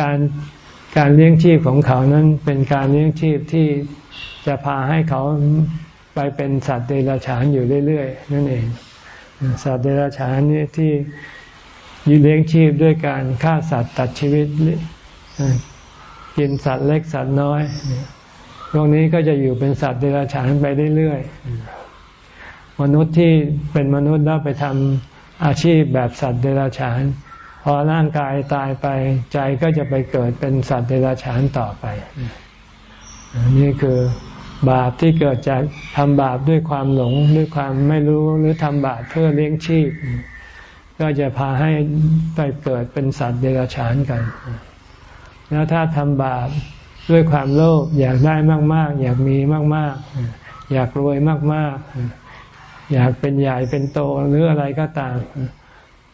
การการเลี้ยงชีพของเขานั้นเป็นการเลี้ยงชีพที่จะพาให้เขาไปเป็นสัตว์เดรัจฉานอยู่เรื่อยๆ นั่นเอง สัตว์เดรัจฉานนี่ที่ยืเลี้ยงชีพด้วยการฆ่าสัตว์ตัดชีวิตกินสัตว์เล็กสัตว์น้อยพวกนี้ก็จะอยู่เป็นสัตว์เดรัจฉานไปเรื่อยๆ มนุษย์ที่เป็นมนุษย์แล้วไปทำอาชีพแบบสัตว์เดรัจฉาน พอร่างกายตายไปใจก็จะไปเกิดเป็นสัตว์เดรัจฉานต่อไป นี่คือบาปที่เกิดจากทำบาปด้วยความหลงด้วยความไม่รู้หรือทำบาปเพื่อเลี้ยงชีพ ก็จะพาให้ไปเกิดเป็นสัตว์เดรัจฉานกัน แล้วถ้าทำบาปด้วยความโลภอยากได้มาก ๆ อยากมีมาก ๆ อยากรวยมาก ๆ อยากเป็นใหญ่เป็นโตหรืออะไรก็ตาม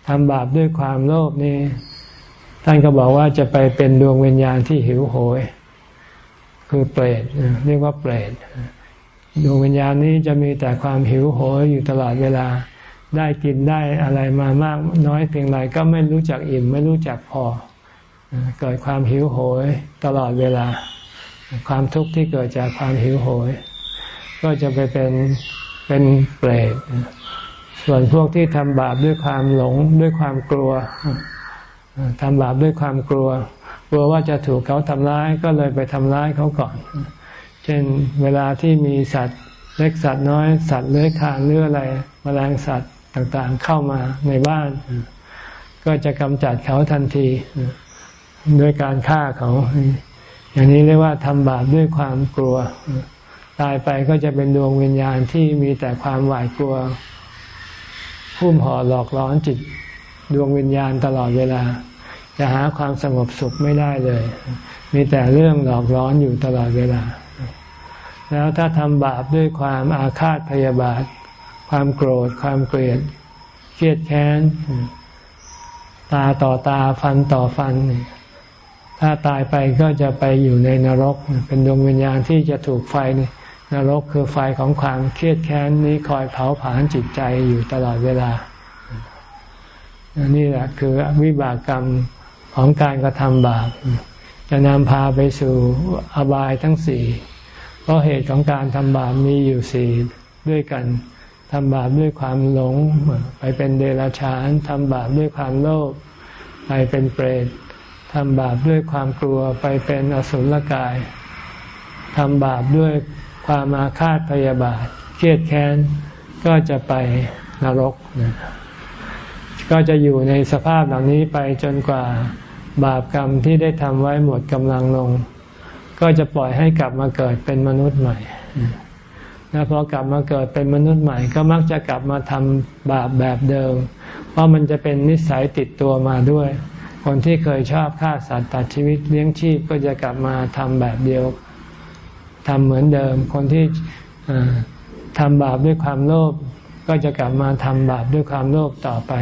ทำบาปด้วยความโลภนี่ท่านก็บอกว่าจะไปเป็นดวงวิญญาณที่หิวโหย คือเปรตเรียกว่าเปรตดวงวิญญาณนี้จะมีแต่ความหิวโหยอยู่ตลอดเวลา ได้กินได้อะไรมามากน้อยเพียงไรก็ไม่รู้จักอิ่ม ไม่รู้จักพอ เกิดความหิวโหยตลอดเวลา ความทุกข์ที่เกิดจากความหิวโหย ก็จะไปเป็นเป็นเปรต ส่วนพวกที่ทำบาปด้วยความหลงด้วยความกลัวทำบาปด้วยความกลัว กลัวว่าจะถูกเขาทำร้ายก็เลยไปทำร้ายเขาก่อน เช่นเวลาที่มีสัตว์เล็กสัตว์น้อย สัตว์เลื้อยคลานหรืออะไรมแมลงสัตว์ต่างๆเข้ามาในบ้าน ก็จะกำจัดเขาทันทีด้วยการฆ่าเขา อย่างนี้เรียกว่าทำบาปด้วยความกลัว ตายไปก็จะเป็นดวงวิญญาณที่มีแต่ความหวาดกลัว พุ่มห่อหลอกล้อนจิตดวงวิญญาณตลอดเวลา จะหาความสงบสุขไม่ได้เลย มีแต่เรื่องหลอกร้อนอยู่ตลอดเวลา แล้วถ้าทำบาปด้วยความอาฆาตพยาบาท ความโกรธ ความเกลียด เครียดแค้น ตาต่อตาฟันต่อฟัน ถ้าตายไปก็จะไปอยู่ในนรก เป็นดวงวิญญาณที่จะถูกไฟน นรกคือไฟของความเครียดแค้นนี้คอยเผาผลาญจิตใจอยู่ตลอดเวลา นี่แหละคือวิบากกรรมของการกระทำบาป จะนำพาไปสู่อบายทั้งสี่ เพราะเหตุของการทำบาปมีอยู่สี่ด้วยกัน ทำบาปด้วยความหลง ไปเป็นเดรัจฉาน ทำบาปด้วยความโลภ ไปเป็นเปรต ทำบาปด้วยความกลัว ไปเป็นอสุรกาย ทำบาปด้วย ความอาฆาตพยาบาท เครียดแค้น ก็จะไปนรกก็จะอยู่ในสภาพเหล่านี้ไปจนกว่าบาปกรรมที่ได้ทำไว้หมดกำลังลง ก็จะปล่อยให้กลับมาเกิดเป็นมนุษย์ใหม่แล้วพอกลับมาเกิดเป็นมนุษย์ใหม่ ก็มักจะกลับมาทำบาปแบบเดิม เพราะมันจะเป็นนิสัยติดตัวมาด้วย คนที่เคยชอบฆ่าสัตว์ตัดชีวิตเลี้ยงชีพก็จะกลับมาทำแบบเดียว ทำเหมือนเดิม คนที่ทำบาปด้วยความโลภก็จะกลับมาทำบาปด้วยความโลภต่อไป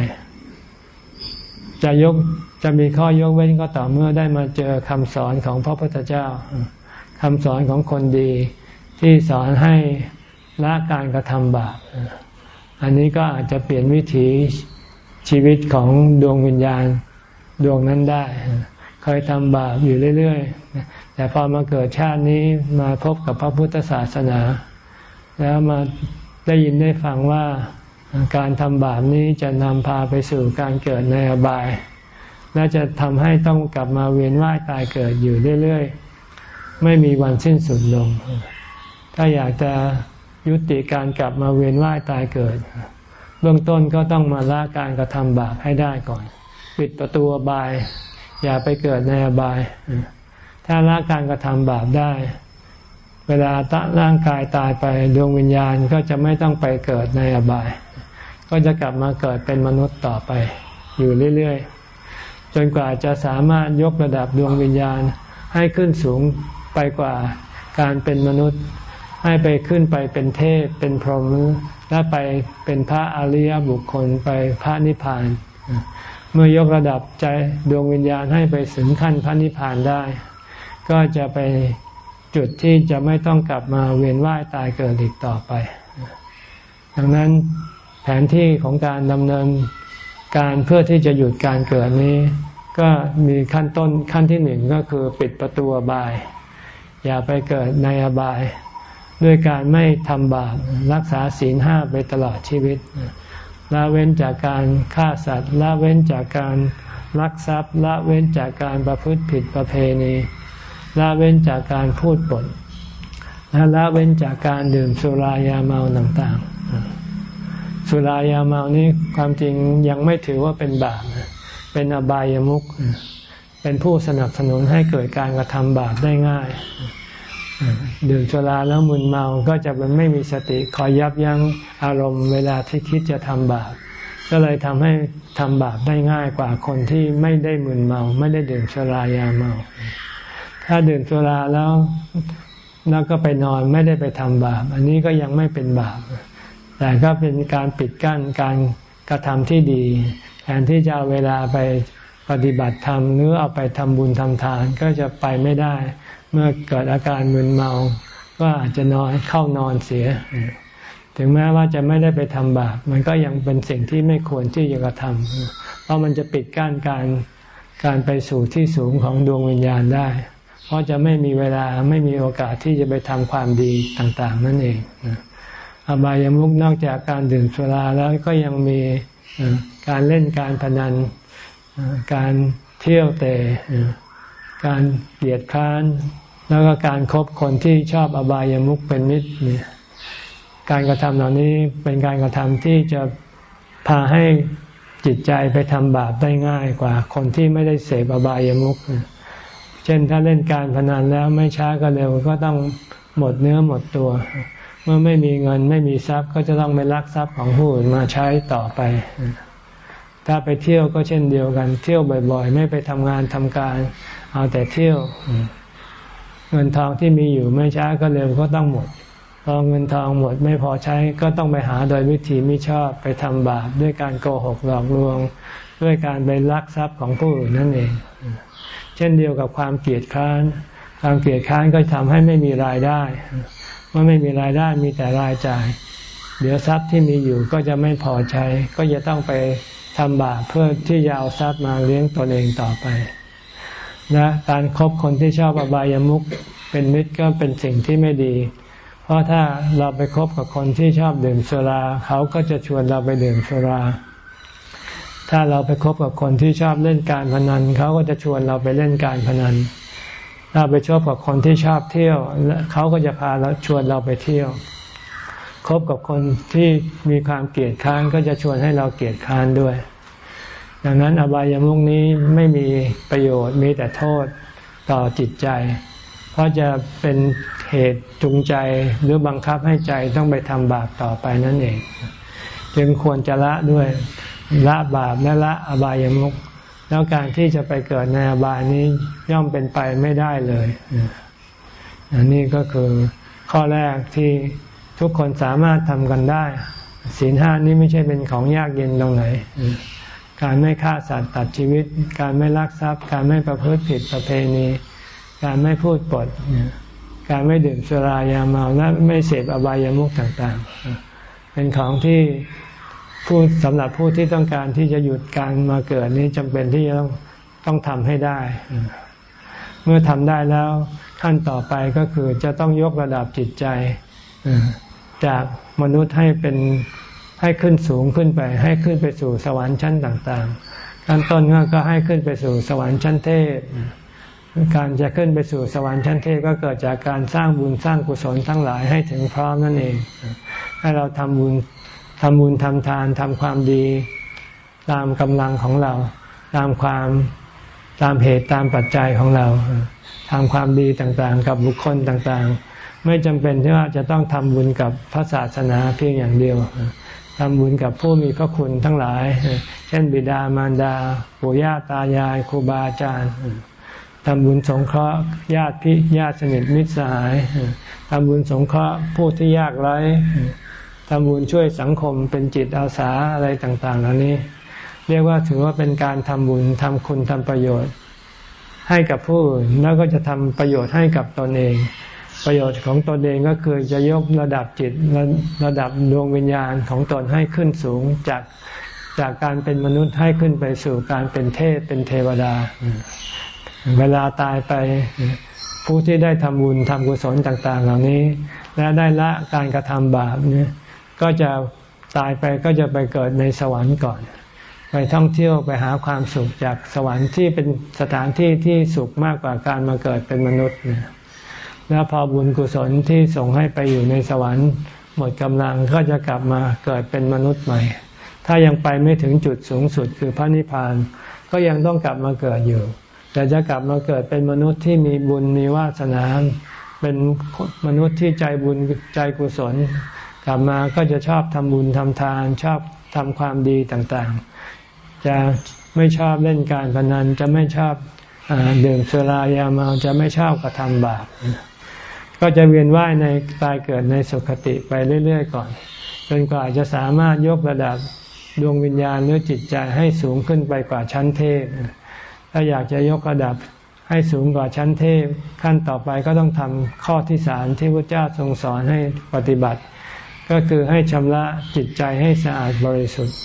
จะยกจะมีข้อยกเว้นก็ต่อเมื่อได้มาเจอคำสอนของพระพุทธเจ้าคำสอนของคนดีที่สอนให้ละการกระทำบาป อันนี้ก็อาจจะเปลี่ยนวิถีชีวิตของดวงวิญญาณดวงนั้นได้ เคยทำบาปอยู่เรื่อยๆ แต่พอมาเกิดชาตินี้มาพบกับพระพุทธศาสนา แล้วมาได้ยินได้ฟังว่าการทำบาปนี้จะนำพาไปสู่การเกิดในอบาย และจะทำให้ต้องกลับมาเวียนว่ายตายเกิดอยู่เรื่อยๆ ไม่มีวันสิ้นสุดลง ถ้าอยากจะยุติการกลับมาเวียนว่ายตายเกิด เบื้องต้นก็ต้องมาละการกระทำบาปให้ได้ก่อน ปิดประตูอบาย อย่าไปเกิดในอบาย ถ้าละการกระทำบาปได้ เวลาร่างกายตายไปดวงวิญญาณก็จะไม่ต้องไปเกิดในอบาย ก็จะกลับมาเกิดเป็นมนุษย์ต่อไป อยู่เรื่อยๆ จนกว่าจะสามารถยกระดับดวงวิญญาณให้ขึ้นสูงไปกว่าการเป็นมนุษย์ ให้ไปขึ้นไปเป็นเทพ เป็นพรหมและไปเป็นพระอริยบุคคลไปพระนิพพาน มื่อยกระดับใจดวงวิญญาณให้ไปถึงขั้นพระนิพพานได้ ก็จะไปจุดที่จะไม่ต้องกลับมาเวียนว่ายตายเกิดอีกต่อไป ดังนั้นแผนที่ของการดำเนินการเพื่อที่จะหยุดการเกิดนี้ ก็มีขั้นต้นขั้นที่หนึ่งก็คือปิดประตูบาย อย่าไปเกิดในอบาย ด้วยการไม่ทำบาปรักษาศีลห้าไปตลอดชีวิต ละเว้นจากการฆ่าสัตว์ ละเว้นจากการลักทรัพย์ ละเว้นจากการประพฤติผิดประเพณี ละเว้นจากการพูดปดและละเว้นจากการดื่มสุรายาเมาต่างๆ สุรายาเมานี้ความจริงยังไม่ถือว่าเป็นบาปเป็นอบายามุขเป็นผู้สนับสนุนให้เกิดการกระทำบาปได้ง่าย ดื่มสุราแล้วมึนเมาก็จะเป็นไม่มีสติคอยยับยั้งอารมณ์เวลาที่คิดจะทำบาปก็เลยทำให้ทำบาปได้ง่ายกว่าคนที่ไม่ได้มึนเมา ไม่ได้ดื่มสุรายาเมา ถ้าดื่มสุราแล้วแล้วก็ไปนอนไม่ได้ไปทำบาป อันนี้ก็ยังไม่เป็นบาป แต่ก็เป็นการปิดกั้นการกระทำที่ดีแทนที่จะเอาเวลาไปปฏิบัติธรรมหรือเอาไปทำบุญทำทานก็จะไปไม่ได้ มื่อเกิดอาการมึนเมาก็อาจจะนอนเข้านอนเสีย ถึงแม้ว่าจะไม่ได้ไปทำบาปมันก็ยังเป็นสิ่งที่ไม่ควรที่จะกระทำเพราะมันจะปิดกั้นการการไปสู่ที่สูงของดวงวิญญาณได้ เพราะจะไม่มีเวลาไม่มีโอกาสที่จะไปทำความดีต่าง ๆ นั่นเองอบายามุกนอกจากการดื่มสุราแล้วก็ยังมีการเล่นการพนัน การเที่ยวเตะการเกลียดค้าน แล้วก็การครบคนที่ชอบอบายามุกเป็นมิตรเนี่ยการกระทำเหล่านี้เป็นการกระทำที่จะพาให้จิตใจไปทำบาปได้ง่ายกว่า คนที่ไม่ได้เสพอบายามุกเช่นถ้าเล่นการพนันแล้วไม่ช้าก็เร็วก็ต้องหมดเนื้อหมดตัว เมื่อไม่มีเงินไม่มีทรัพย์ก็จะต้องไปลักทรัพย์ของผู้อื่นมาใช้ต่อไป ถ้าไปเที่ยวก็เช่นเดียวกัน เที่ยวบ่อย ๆ ไม่ไปทำงานทำการ เอาแต่เที่ยว เงินทองที่มีอยู่ไม่ช้าก็เร็วก็ต้องหมด พอเงินทองหมดไม่พอใช้ก็ต้องไปหาโดยวิธีไม่ชอบไปทำบาปด้วยการโกหกหลอกลวง ด้วยการไปลักทรัพย์ของผู้อื่นนั่นเอง เช่นเดียวกับความเกลียดค้าน ความเกลียดค้านก็ทำให้ไม่มีรายได้เมื่อไม่มีรายได้มีแต่รายจ่าย เดี๋ยวทรัพย์ที่มีอยู่ก็จะไม่พอใช้ ก็จะต้องไปทำบาปเพื่อที่จะเอาทรัพย์มาเลี้ยงตนเองต่อไป นะการครบคนที่ชอบอบายามุขเป็นมิตรก็เป็นสิ่งที่ไม่ดี เพราะถ้าเราไปคบกับคนที่ชอบดื่มสุราเขาก็จะชวนเราไปดื่มสุรา ถ้าเราไปคบกับคนที่ชอบเล่นการพนันเขาก็จะชวนเราไปเล่นการพนัน ถ้าไปชอบกับคนที่ชอบเที่ยวเขาก็จะพาเราชวนเราไปเที่ยวคบกับคนที่มีความเกลียดค้านก็จะชวนให้เราเกลียดค้านด้วย ดังนั้นอบายามุกนี้ไม่มีประโยชน์มีแต่โทษต่อจิตใจ เพราะจะเป็นเหตุจูงใจหรือบังคับให้ใจต้องไปทำบาปต่อไปนั่นเอง จึงควรจะละด้วยละบาปและละอบายามุขแล้วการที่จะไปเกิดในอบายนี้ย่อมเป็นไปไม่ได้เลยอันนี้ก็คือข้อแรกที่ทุกคนสามารถทำกันได้ศีลห้านี้ไม่ใช่เป็นของยากเย็นตรงไหน การไม่ฆ่าสัตว์ตัดชีวิต การไม่ลักทรัพย์ การไม่ประพฤติผิดประเพณี การไม่พูดปด การไม่ดื่มสุรายาเมาและไม่เสพอบายามุขต่างๆ เป็นของที่ผู้สำหรับผู้ที่ต้องการที่จะหยุดการมาเกิดนี้จำเป็นที่จะต้องต้องทำให้ได้ เมื่อทำได้แล้วขั้นต่อไปก็คือจะต้องยกระดับจิตใจจากมนุษย์ให้เป็น ให้ขึ้นสูงขึ้นไป ให้ขึ้นไปสู่สวรรค์ชั้นต่างๆขั้นต้นก็ให้ขึ้นไปสู่สวรรค์ชั้นเทพการจะขึ้นไปสู่สวรรค์ชั้นเทพก็เกิดจากการสร้างบุญสร้างกุศลทั้งหลายให้ถึงพร้อมนั่นเอง ให้เราทำบุญทำบุญทำทานทำความดี ตามกำลังของเรา ตามความตามเหตุตามปัจจัยของเราทำความดีต่างๆ กับบุคคลต่างๆ ไม่จำเป็นที่ว่าจะต้องทำบุญกับพระศาสนาเพียงอย่างเดียว ทำบุญกับผู้มีพระคุณทั้งหลาย เช่นบิดามารดาปู่ย่าตายายครูบาอาจารย์ทำบุญสงเคราะห์ญาติพี่ญาติสนิทมิตรสหายทำบุญสงเคราะห์ผู้ที่ยากไร้ทำบุญช่วยสังคมเป็นจิตอาสาอะไรต่างๆ เหล่านี้ เรียกว่าถือว่าเป็นการทำบุญทำคุณทำประโยชน์ ให้กับผู้อื่นแล้วก็จะทำประโยชน์ให้กับตนเอง ประโยชน์ของตนเองก็คือจะยกระดับจิตระระดับดวงวิญญาณของตนให้ขึ้นสูงจากจากการเป็นมนุษย์ให้ขึ้นไปสู่การเป็นเทพเป็นเทวดา เวลาตายไปผู้ที่ได้ทำบุญทำกุศลต่าง ๆ เหล่านี้ และได้ละการกระทำบาปเนี่ยก็จะตายไปก็จะไปเกิดในสวรรค์ก่อน ไปท่องเที่ยวไปหาความสุขจากสวรรค์ที่เป็นสถานที่ที่สุขมากกว่าการมาเกิดเป็นมนุษย์เนี่ย แล้วพอบุญกุศลที่ส่งให้ไปอยู่ในสวรรค์หมดกำลังก็จะกลับมาเกิดเป็นมนุษย์ใหม่ ถ้ายังไปไม่ถึงจุดสูงสุดคือพระนิพพาน ก็ยังต้องกลับมาเกิดอยู่ แต่จะกลับมาเกิดเป็นมนุษย์ที่มีบุญมีวาสนา เป็นมนุษย์ที่ใจบุญใจกุศล กลับมาก็จะชอบทำบุญทำทานชอบทำความดีต่างๆ จะไม่ชอบเล่นการพนันจะไม่ชอบดื่มสุรายาเมาจะไม่ชอบกระทำบาป ก็จะเวียนว่ายในตายเกิดในสุคติไปเรื่อย ๆ ก่อน จนกว่าจะสามารถยกระดับดวงวิญญาณหรือจิตใจให้สูงขึ้นไปกว่าชั้นเทพ ถ้าอยากจะยกระดับให้สูงกว่าชั้นเทพ ขั้นต่อไปก็ต้องทำข้อที่สามที่พระเจ้าทรงสอนให้ปฏิบัติ ก็คือให้ชำระจิตใจให้สะอาดบริสุทธิ์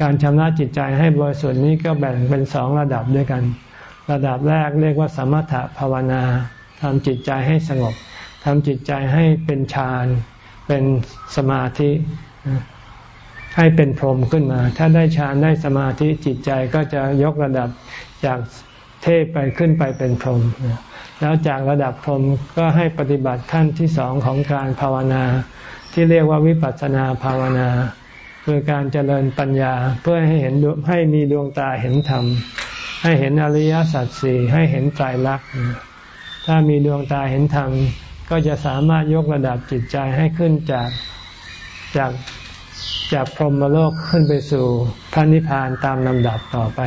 การชำระจิตใจให้บริสุทธิ์นี้ก็แบ่งเป็นสองระดับด้วยกัน ระดับแรกเรียกว่าสมถภาวนา ทำจิตใจให้สงบทำจิตใจให้เป็นฌานเป็นสมาธิ ให้เป็นพรหมขึ้นมา ถ้าได้ฌานได้สมาธิจิตใจก็จะยกระดับจากเทพไปขึ้นไปเป็นพรหมแล้วจากระดับพรหมก็ให้ปฏิบัติขั้นที่สองของการภาวนา ที่เรียกว่าวิปัสสนาภาวนาคือการเจริญปัญญาเพื่อให้เห็นให้มีดวงตาเห็นธรรม ให้เห็นอริยสัจสี่ให้เห็นใจรัก ถ้ามีดวงตาเห็นธรรมก็จะสามารถยกระดับจิตใจให้ขึ้นจากจากจากพรหมโลกขึ้นไปสู่พระนิพพานตามลำดับต่อไป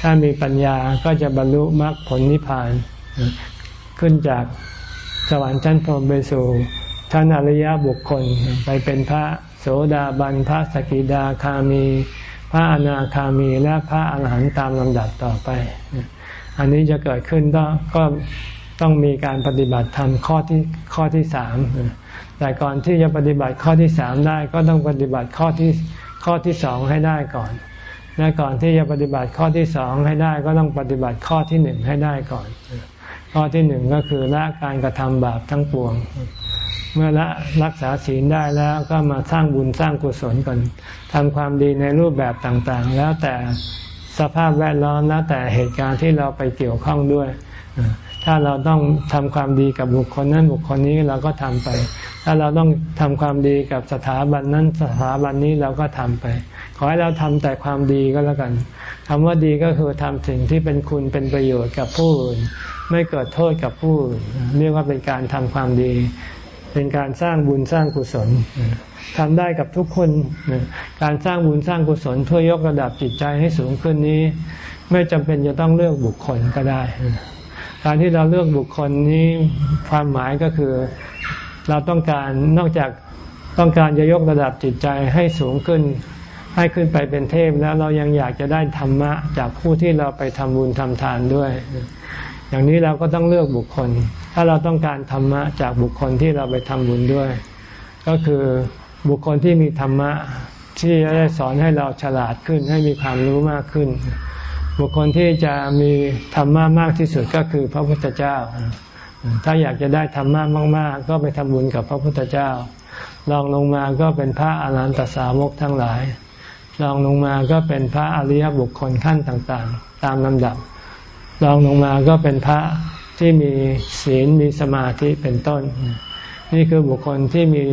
ถ้ามีปัญญาก็จะบรรลุมรรคผลนิพพาน ขึ้นจากสวรรค์ชั้นพรหมไปสู่ท่านอริยบุคคลไปเป็นพระโสดาบันพระสกิดาคามี พระอนาคามีและพระอาหารหันต์ตามลำดับต่อไป อันนี้จะเกิดขึ้นก็ ต้องมีการปฏิบัติธรรมข้อที่ข้อที่สามแต่ก่อนที่จะปฏิบัติข้อที่สามได้ก็ต้องปฏิบัติข้อที่ข้อที่สองให้ได้ก่อน และก่อนที่จะปฏิบัติข้อที่สองให้ได้ก็ต้องปฏิบัติข้อที่หนึ่งให้ได้ก่อน ข้อที่หนึ่งก็คือละการกระทำบาปทั้งปวง เมื่อละรักษาศีลได้แล้วก็มาสร้างบุญสร้างกุศลก่อนทำความดีในรูปแบบต่างๆ แล้วแต่สภาพแวดล้อมแล้วแต่เหตุการณ์ที่เราไปเกี่ยวข้องด้วย ถ้าเราต้องทำความดีกับบุคคลนั้นบุคคลนี้เราก็ทำไป ถ้าเราต้องทำความดีกับสถาบันนั้นสถาบันนี้เราก็ทำไป ขอให้เราทำแต่ความดีก็แล้วกันคำว่าดีก็คือทำสิ่งที่เป็นคุณเป็นประโยชน์กับผู้อื่นไม่เกิดโทษกับผู้อื่นเรียกว่าเป็นการทำความดี เป็นการสร้างบุญสร้างกุศลทำได้กับทุกคน การสร้างบุญสร้างกุศลเพื่อยกระดับจิตใจให้สูงขึ้นนี้ ไม่จำเป็นจะต้องเลือกบุคคลก็ได้ การที่เราเลือกบุคคลนี้ความหมายก็คือเราต้องการนอกจากต้องการจะยกระดับจิตใจให้สูงขึ้น ให้ขึ้นไปเป็นเทพแล้วเรายังอยากจะได้ธรรมะ จากผู้ที่เราไปทำบุญทำทานด้วย อย่างนี้เราก็ต้องเลือกบุคคล ถ้าเราต้องการธรรมะจากบุคคลที่เราไปทำบุญด้วย ก็คือบุคคลที่มีธรรมะที่จะได้สอนให้เราฉลาดขึ้น ให้มีความรู้มากขึ้น บุคคลที่จะมีธรรมะมากที่สุดก็คือพระพุทธเจ้า ถ้าอยากจะได้ธรรมะมาก ๆ ก็ไปทำบุญกับพระพุทธเจ้าลองลงมาก็เป็นพระอรหันตสาวกทั้งหลายลองลงมาก็เป็นพระอริยบุคคลขั้นต่างๆ ตามลำดับรองลงมาก็เป็นพระที่มีศีลมีสมาธิเป็นต้น นี่คือบุคคลที่มี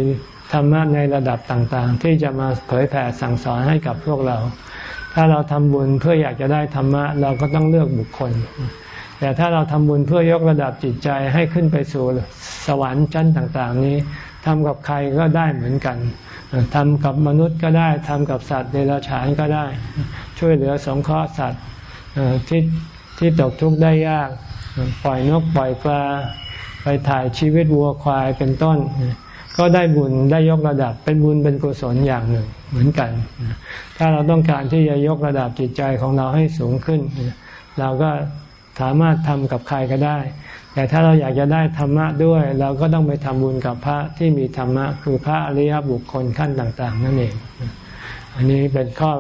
ธรรมะในระดับต่างๆ ที่จะมาเผยแผ่สั่งสอนให้กับพวกเรา ถ้าเราทำบุญเพื่ออยากจะได้ธรรมะ เราก็ต้องเลือกบุคคล แต่ถ้าเราทำบุญเพื่อยกระดับจิตใจให้ขึ้นไปสู่สวรรค์ชั้นต่างๆ นี้ทำกับใครก็ได้เหมือนกันทำกับมนุษย์ก็ได้ทำกับสัตว์เดรัจฉานก็ได้ ช่วยเหลือสงเคราะห์สัตว์ที่ที่ตกทุกข์ได้ยาก ปล่อยนกปล่อยปลาไปถ่ายชีวิตวัวควายเป็นต้น ก็ได้บุญได้ยกระดับ เป็นบุญเป็นกุศลอย่างหนึ่งเหมือนกัน ถ้าเราต้องการที่จะยกระดับจิตใจของเราให้สูงขึ้น เราก็สามารถทำกับใครก็ได้ แต่ถ้าเราอยากจะได้ธรรมะด้วย เราก็ต้องไปทำบุญกับพระที่มีธรรมะ คือพระอริยบุคคลขั้นต่าง ๆ นั่นเอง อันนี้เป็นข้อ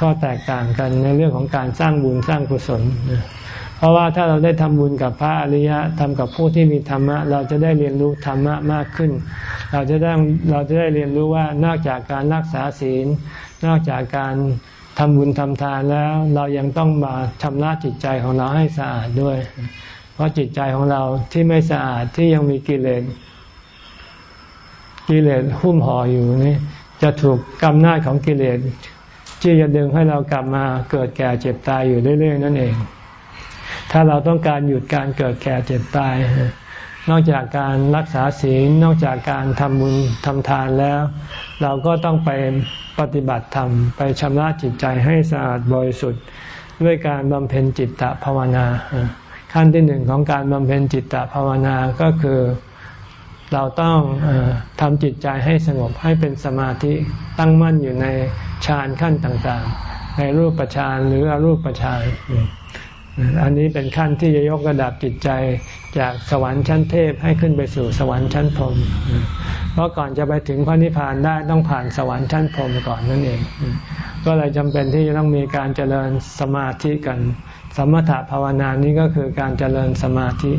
ข้อแตกต่างกันในเรื่องของการสร้างบุญสร้างกุศล เพราะว่าถ้าเราได้ทำบุญกับพระอริยะทำกับผู้ที่มีธรรมะ เราจะได้เรียนรู้ธรรมะมากขึ้น เราจะได้เราจะได้เรียนรู้ว่านอกจากการรักษาศีล นอกจากการทำบุญทำทานแล้ว เรายังต้องมาชำระจิตใจของเราให้สะอาดด้วย เพราะจิตใจของเราที่ไม่สะอาดที่ยังมีกิเลสกิเลสหุ้มห่ออยู่นี่จะถูกกำนาจของกิเลสที่จะดึงให้เรากลับมาเกิดแก่เจ็บตายอยู่เรื่อยๆนั่นเอง ถ้าเราต้องการหยุดการเกิดแก่เจ็บตาย นอกจากการรักษาศีลนอกจากการทำบุญทำทานแล้ว เราก็ต้องไปปฏิบัติธรรม ไปชำระจิตใจให้สะอาดบริสุทธิ์ ด้วยการบำเพ็ญจิตตภาวนา ขั้นที่หนึ่งของการบำเพ็ญจิตตภาวนาก็คือเราต้องอทำจิตใจให้สงบให้เป็นสมาธิตั้งมั่นอยู่ในฌานขั้นต่างๆ ในรูปฌานหรืออรูปฌาน อันนี้เป็นขั้นที่จะยกระดับจิตใจจากสวรรค์ชั้นเทพให้ขึ้นไปสู่สวรรค์ชั้นพรหม เพราะก่อนจะไปถึงพระนิพพานได้ต้องผ่านสวรรค์ชั้นพรหมก่อนนั่นเอง ก็เลยจำเป็นที่จะต้องมีการเจริญสมาธิกัน สมถะภาวนานี้ก็คือการเจริญสมาธิ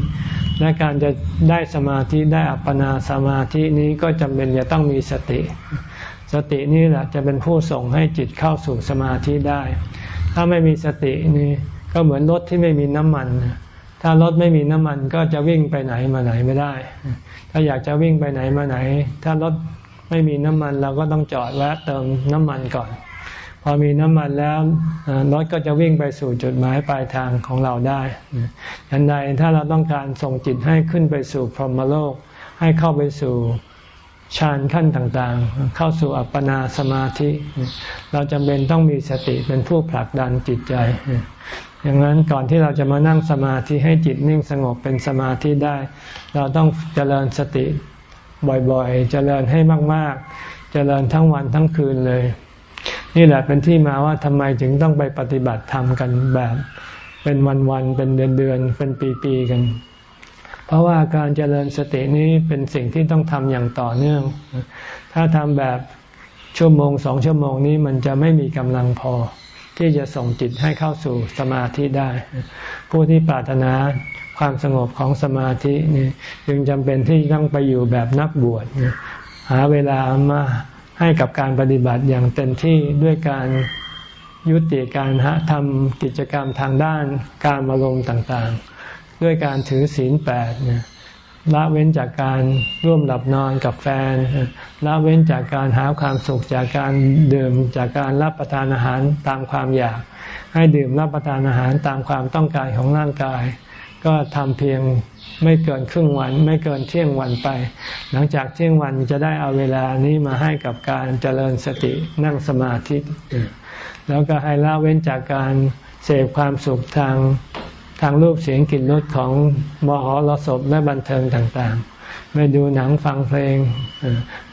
และการจะได้สมาธิได้อัปปนาสมาธินี้ก็จำเป็นจะต้องมีสติ สตินี่แหละจะเป็นผู้ส่งให้จิตเข้าสู่สมาธิได้ ถ้าไม่มีสตินี่ ก็เหมือนรถที่ไม่มีน้ำมัน ถ้ารถไม่มีน้ำมันก็จะวิ่งไปไหนมาไหนไม่ได้ ถ้าอยากจะวิ่งไปไหนมาไหน ถ้ารถไม่มีน้ำมันเราก็ต้องจอดแวะเติมน้ำมันก่อน พอมีน้ำมันแล้วรถก็จะวิ่งไปสู่จุดหมายปลายทางของเราได้ยันใดถ้าเราต้องการส่งจิตให้ขึ้นไปสู่พรหมโลก ให้เข้าไปสู่ฌานขั้นต่างๆ เข้าสู่อัปปนาสมาธิ เราจำเป็นต้องมีสติเป็นผู้ผลักดันจิตใจ อย่างนั้นก่อนที่เราจะมานั่งสมาธิให้จิตนิ่งสงบเป็นสมาธิได้ เราต้องเจริญสติบ่อยๆ เจริญให้มากๆ เจริญทั้งวันทั้งคืนเลย นี่แหละเป็นที่มาว่าทำไมถึงต้องไปปฏิบัติธรรมกันแบบ เป็นวันๆ เป็นเดือนๆ เป็นปีๆ กัน เพราะว่าการเจริญสตินี้เป็นสิ่งที่ต้องทำอย่างต่อเนื่อง ถ้าทำแบบชั่วโมงสองชั่วโมงนี้มันจะไม่มีกำลังพอ ที่จะส่งจิตให้เข้าสู่สมาธิได้ ผู้ที่ปรารถนาความสงบของสมาธินี่จึงจำเป็นที่ต้องไปอยู่แบบนักบวชหาเวลามาให้กับการปฏิบัติอย่างเต็มที่ด้วยการยุติการทำกิจกรรมทางด้านการอารมณ์ต่างๆ ด้วยการถือศีลแปดเนี่ย ละเว้นจากการร่วมหลับนอนกับแฟน ละเว้นจากการหาความสุขจากการดื่มจากการรับประทานอาหารตามความอยาก ให้ดื่มรับประทานอาหารตามความต้องการของร่างกาย ก็ทำเพียงไม่เกินครึ่งวัน ไม่เกินเที่ยงวันไป หลังจากเที่ยงวันจะได้เอาเวลานี้มาให้กับการเจริญสตินั่งสมาธิแล้วก็ให้ละเว้นจากการเสพความสุขทาง ทางรูปเสียงกลิ่นรสของมหรสพและบันเทิงต่างๆ ไม่ดูหนังฟังเพลง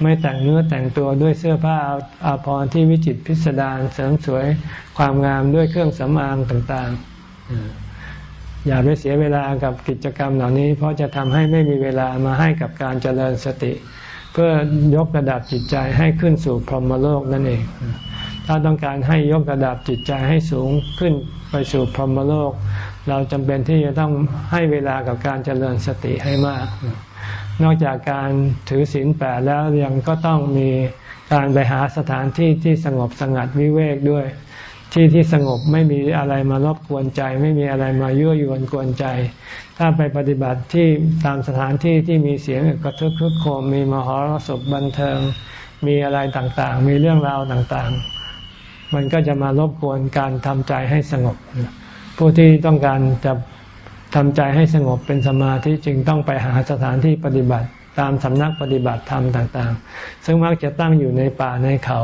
ไม่แต่งเนื้อแต่งตัวด้วยเสื้อผ้าอาภรณ์ที่วิจิตพิสดารเสริมสวยความงามด้วยเครื่องสำอางต่างๆ อย่าไปเสียเวลากับกิจกรรมเหล่านี้ เพราะจะทำให้ไม่มีเวลามาให้กับการเจริญสติ เพื่อยกระดับจิตใจให้ขึ้นสู่พรหมโลกนั่นเองถ้าต้องการให้ยกระดับจิตใจให้สูงขึ้นไปสู่พรหมโลก เราจำเป็นที่จะต้องให้เวลากับการเจริญสติให้มาก นอกจากการถือศีลแปดแล้วยังก็ต้องมีการไปหาสถานที่ที่สงบสงัดวิเวกด้วย ที่ที่สงบไม่มีอะไรมารบกวนใจ ไม่มีอะไรมายั่วยวนกวนใจ ถ้าไปปฏิบัติที่ตามสถานที่ที่มีเสียงกระทึกคึกโคมมีมหรสพบันเทิง มีอะไรต่างๆ มีเรื่องราวต่างๆ มันก็จะมารบกวนการทำใจให้สงบ ผู้ที่ต้องการจะทำใจให้สงบเป็นสมาธิจึงต้องไปหาสถานที่ปฏิบัติตามสำนักปฏิบัติธรรมต่างๆ ซึ่งมักจะตั้งอยู่ในป่าในเขา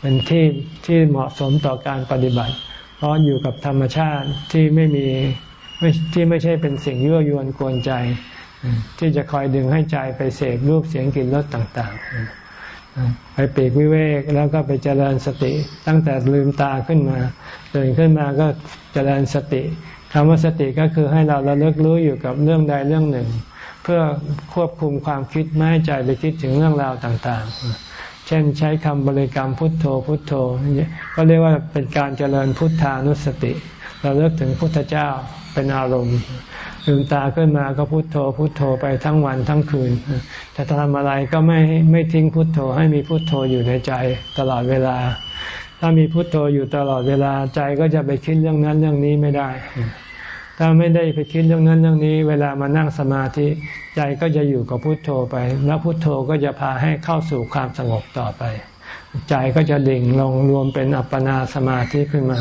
เป็นที่ที่เหมาะสมต่อการปฏิบัติ เพราะอยู่กับธรรมชาติที่ไม่มีที่ไม่ใช่เป็นสิ่งยั่วยวนกวนใจ ที่จะคอยดึงให้ใจไปเสพรูปเสียงกลิ่นรสต่าง ๆ ไปปีกวิเวกแล้วก็ไปเจริญสติ ตั้งแต่ลืมตาขึ้นมาตื่นขึ้นมาก็เจริญสติคำว่าสติก็คือให้เราระลึกรู้อยู่กับเรื่องใดเรื่องหนึ่ง เพื่อควบคุมความคิดไม่ให้ใจไปคิดถึงเรื่องราวต่างๆ เช่นใช้คำบริกรรมพุทโธพุทโธ ก็เรียกว่าเป็นการเจริญพุทธานุสติ เราเลิกถึงพุทธเจ้าเป็นอารมณ์ ลืมตาขึ้นมาก็พุโทโธ พุโทโธไปทั้งวันทั้งคืนจะทำอะไรก็ไม่ไม่ทิ้งพุโทโธ ให้มีพุโทโธอยู่ในใจตลอดเวลา ถ้ามีพุโทโธอยู่ตลอดเวลาใจก็จะไปคิดเรื่องนั้นเรื่องนี้ไม่ได้ ถ้าไม่ได้ไปคิดเรื่องนั้นเรื่องนี้ เวลามานั่งสมาธิใจก็จะอยู่กับพุโทโธไป แล้วพุโทโธก็จะพาให้เข้าสู่ความสงบต่อไป ใจก็จะดิ่งลงรวมเป็นอัปปนาสมาธิขึ้นมา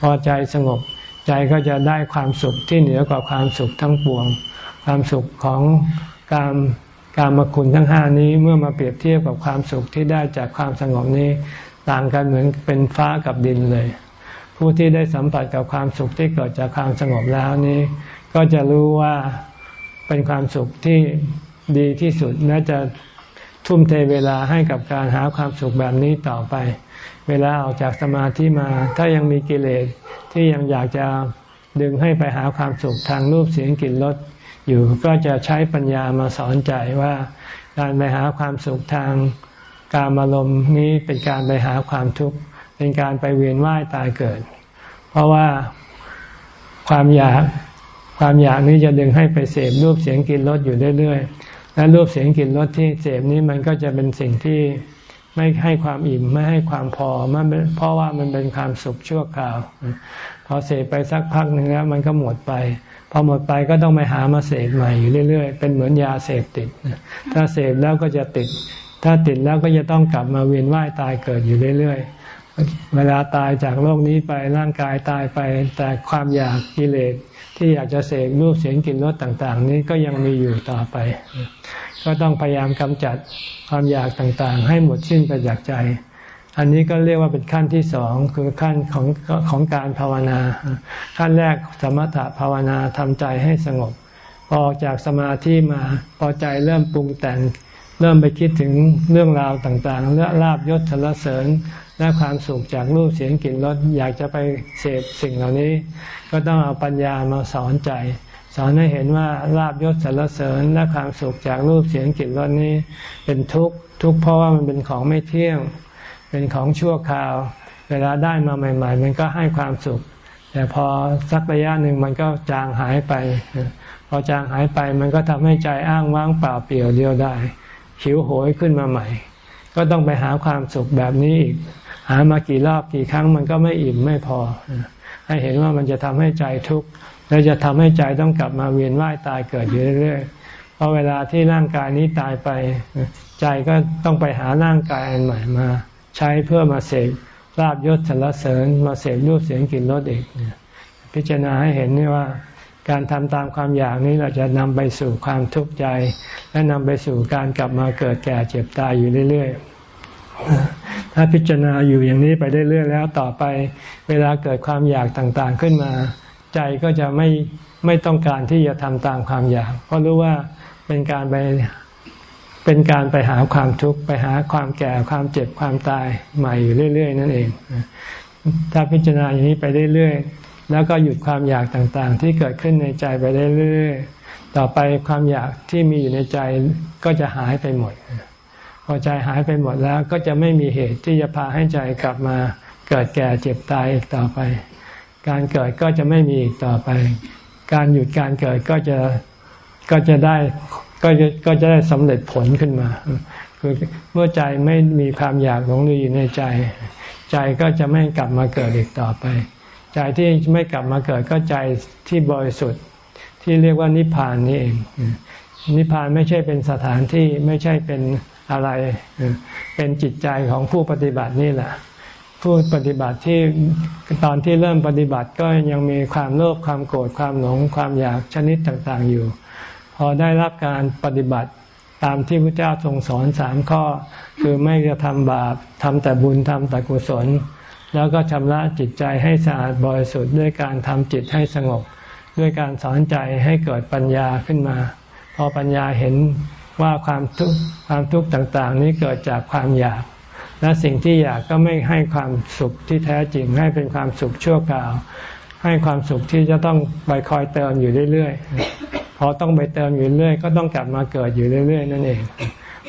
พอใจสงบ ใจก็จะได้ความสุขที่เหนือกว่าความสุขทั้งปวง ความสุขของการการมาคุณทั้งห้านี้เมื่อมาเปรียบเทียบกับความสุขที่ได้จากความสงบนี้ ต่างกันเหมือนเป็นฟ้ากับดินเลย ผู้ที่ได้สัมผัสกับความสุขที่เกิดจากความสงบแล้วนี้ ก็จะรู้ว่าเป็นความสุขที่ดีที่สุดและจะทุ่มเทเวลาให้กับการหาความสุขแบบนี้ต่อไป เวลาออกจากสมาธิมา ถ้ายังมีกิเลสที่ยังอยากจะดึงให้ไปหาความสุขทางรูปเสียงกลิ่นรสอยู่ก็จะใช้ปัญญามาสอนใจว่าการไปหาความสุขทางการอารมณ์นี้เป็นการไปหาความทุกข์เป็นการไปเวียนว่ายตายเกิด เพราะว่าความอยากความอยากนี้จะดึงให้ไปเสพรูปเสียงกลิ่นรสอยู่เรื่อยๆและรูปเสียงกลิ่นรสที่เสพนี้มันก็จะเป็นสิ่งที่ ไม่ให้ความอิ่มไม่ให้ความพอมันเพราะว่ามันเป็นความสุขชั่วคราว พอเสพไปสักพักหนึ่งแล้วมันก็หมดไป พอหมดไปก็ต้องไปหามาเสพใหม่อยู่เรื่อย ๆ เป็นเหมือนยาเสพติด ถ้าเสพแล้วก็จะติด ถ้าติดแล้วก็จะต้องกลับมาเวียนว่ายตายเกิดอยู่เรื่อย ๆเวลาตายจากโลกนี้ไปร่างกายตายไป แต่ความอยากกิเลสที่อยากจะเสพรูปเสียงกลิ่นรสต่าง ๆ นี้ก็ยังมีอยู่ต่อไป ก็ต้องพยายามกำจัดความอยากต่างๆ ให้หมดสิ้นไปจากใจ อันนี้ก็เรียกว่าเป็นขั้นที่สองคือขั้นของของการภาวนา ขั้นแรกสมถะภาวนาทำใจให้สงบ พอออกจากสมาธิมาพอใจเริ่มปรุงแต่งเริ่มไปคิดถึงเรื่องราวต่างๆเรื่องลาบยศสรรเสริญ และความสุขจากรูปเสียงกลิ่นรสอยากจะไปเสพสิ่งเหล่านี้ ก็ต้องเอาปัญญามาสอนใจ สอนให้เห็นว่าลาบยศสรรเสริญและความสุขจากรูปเสียงกลิ่นรสนี้เป็นทุกข์ทุกข์เพราะว่ามันเป็นของไม่เที่ยง เป็นของชั่วคราว เวลาได้มาใหม่ ๆ มันก็ให้ความสุข แต่พอสักระยะหนึ่งมันก็จางหายไป พอจางหายไปมันก็ทำให้ใจอ้างว้างเปล่าเปลี่ยวเดียวได้หิวโหยขึ้นมาใหม่ ก็ต้องไปหาความสุขแบบนี้อีกหามากี่รอบกี่ครั้งมันก็ไม่อิ่มไม่พอให้เห็นว่ามันจะทำให้ใจทุกข์ แล้วจะทำให้ใจต้องกลับมาเวียนว่ายตายเกิดอยู่เรื่อยๆเพราะเวลาที่ร่างกายนี้ตายไป ใจก็ต้องไปหาร่างกายอันใหม่มา ใช้เพื่อมาเสกลาบยศสรรเสริญ มาเสกรูปเสียงกลิ่นรสอีกพิจารณาให้เห็นนี่ว่าการทำตามความอยากนี้เราจะนำไปสู่ความทุกข์ใจ และนำไปสู่การกลับมาเกิดแก่เจ็บตายอยู่เรื่อยๆ ถ้าพิจารณาอยู่อย่างนี้ไปเรื่อยๆแล้วต่อไป เวลาเกิดความอยากต่างๆขึ้นมา ใจก็จะไม่ไม่ต้องการที่จะทำตามความอยาก เพราะรู้ว่าเป็นการไปเป็นการไปหาความทุกข์ไปหาความแก่ความเจ็บความตายใหม่อยู่เรื่อย ๆ นั่นเอง ถ้าพิจารณาอย่างนี้ไปเรื่อยๆแล้วก็หยุดความอยากต่างๆ ที่เกิดขึ้นในใจไปเรื่อยๆต่อไปความอยากที่มีอยู่ในใจก็จะหายไปหมด พอใจหายไปหมดแล้วก็จะไม่มีเหตุที่จะพาให้ใจกลับมาเกิดแก่เจ็บตายอีกต่อไป การเกิดก็จะไม่มีอีกต่อไป การหยุดการเกิดก็จะก็จะได้ก็จะก็จะได้สำเร็จผลขึ้นมา คือเมื่อใจไม่มีความอยากหลงเหลืออยู่ในใจ ใจก็จะไม่กลับมาเกิดอีกต่อไป ใจที่ไม่กลับมาเกิดก็ใจที่บริสุทธิ์ที่เรียกว่านิพพานนี่เอง นิพพานไม่ใช่เป็นสถานที่ไม่ใช่เป็นอะไร เป็นจิตใจของผู้ปฏิบัตินี่แหละ ผู้ปฏิบัติที่ตอนที่เริ่มปฏิบัติก็ยังมีความโลภความโกรธความหลงความอยากชนิดต่างๆอยู่ พอได้รับการปฏิบัติตามที่พระเจ้าทรงสอนสามข้อ คือไม่จะทำบาปทำแต่บุญทำแต่กุศล แล้วก็ชำระจิตใจให้สะอาดบริสุทธิ์ด้วยการทำจิตให้สงบ ด้วยการสอนใจให้เกิดปัญญาขึ้นมา พอปัญญาเห็นว่าความทุกข์ความทุกข์ต่างๆ นี้เกิดจากความอยาก และสิ่งที่อยากก็ไม่ให้ความสุขที่แท้จริง ให้เป็นความสุขชั่วคราว ให้ความสุขที่จะต้องไปคอยเติมอยู่เรื่อยๆพอต้องไปเติมอยู่เรื่อยก็ต้องกลับมาเกิดอยู่เรื่อยๆ นั่นเอง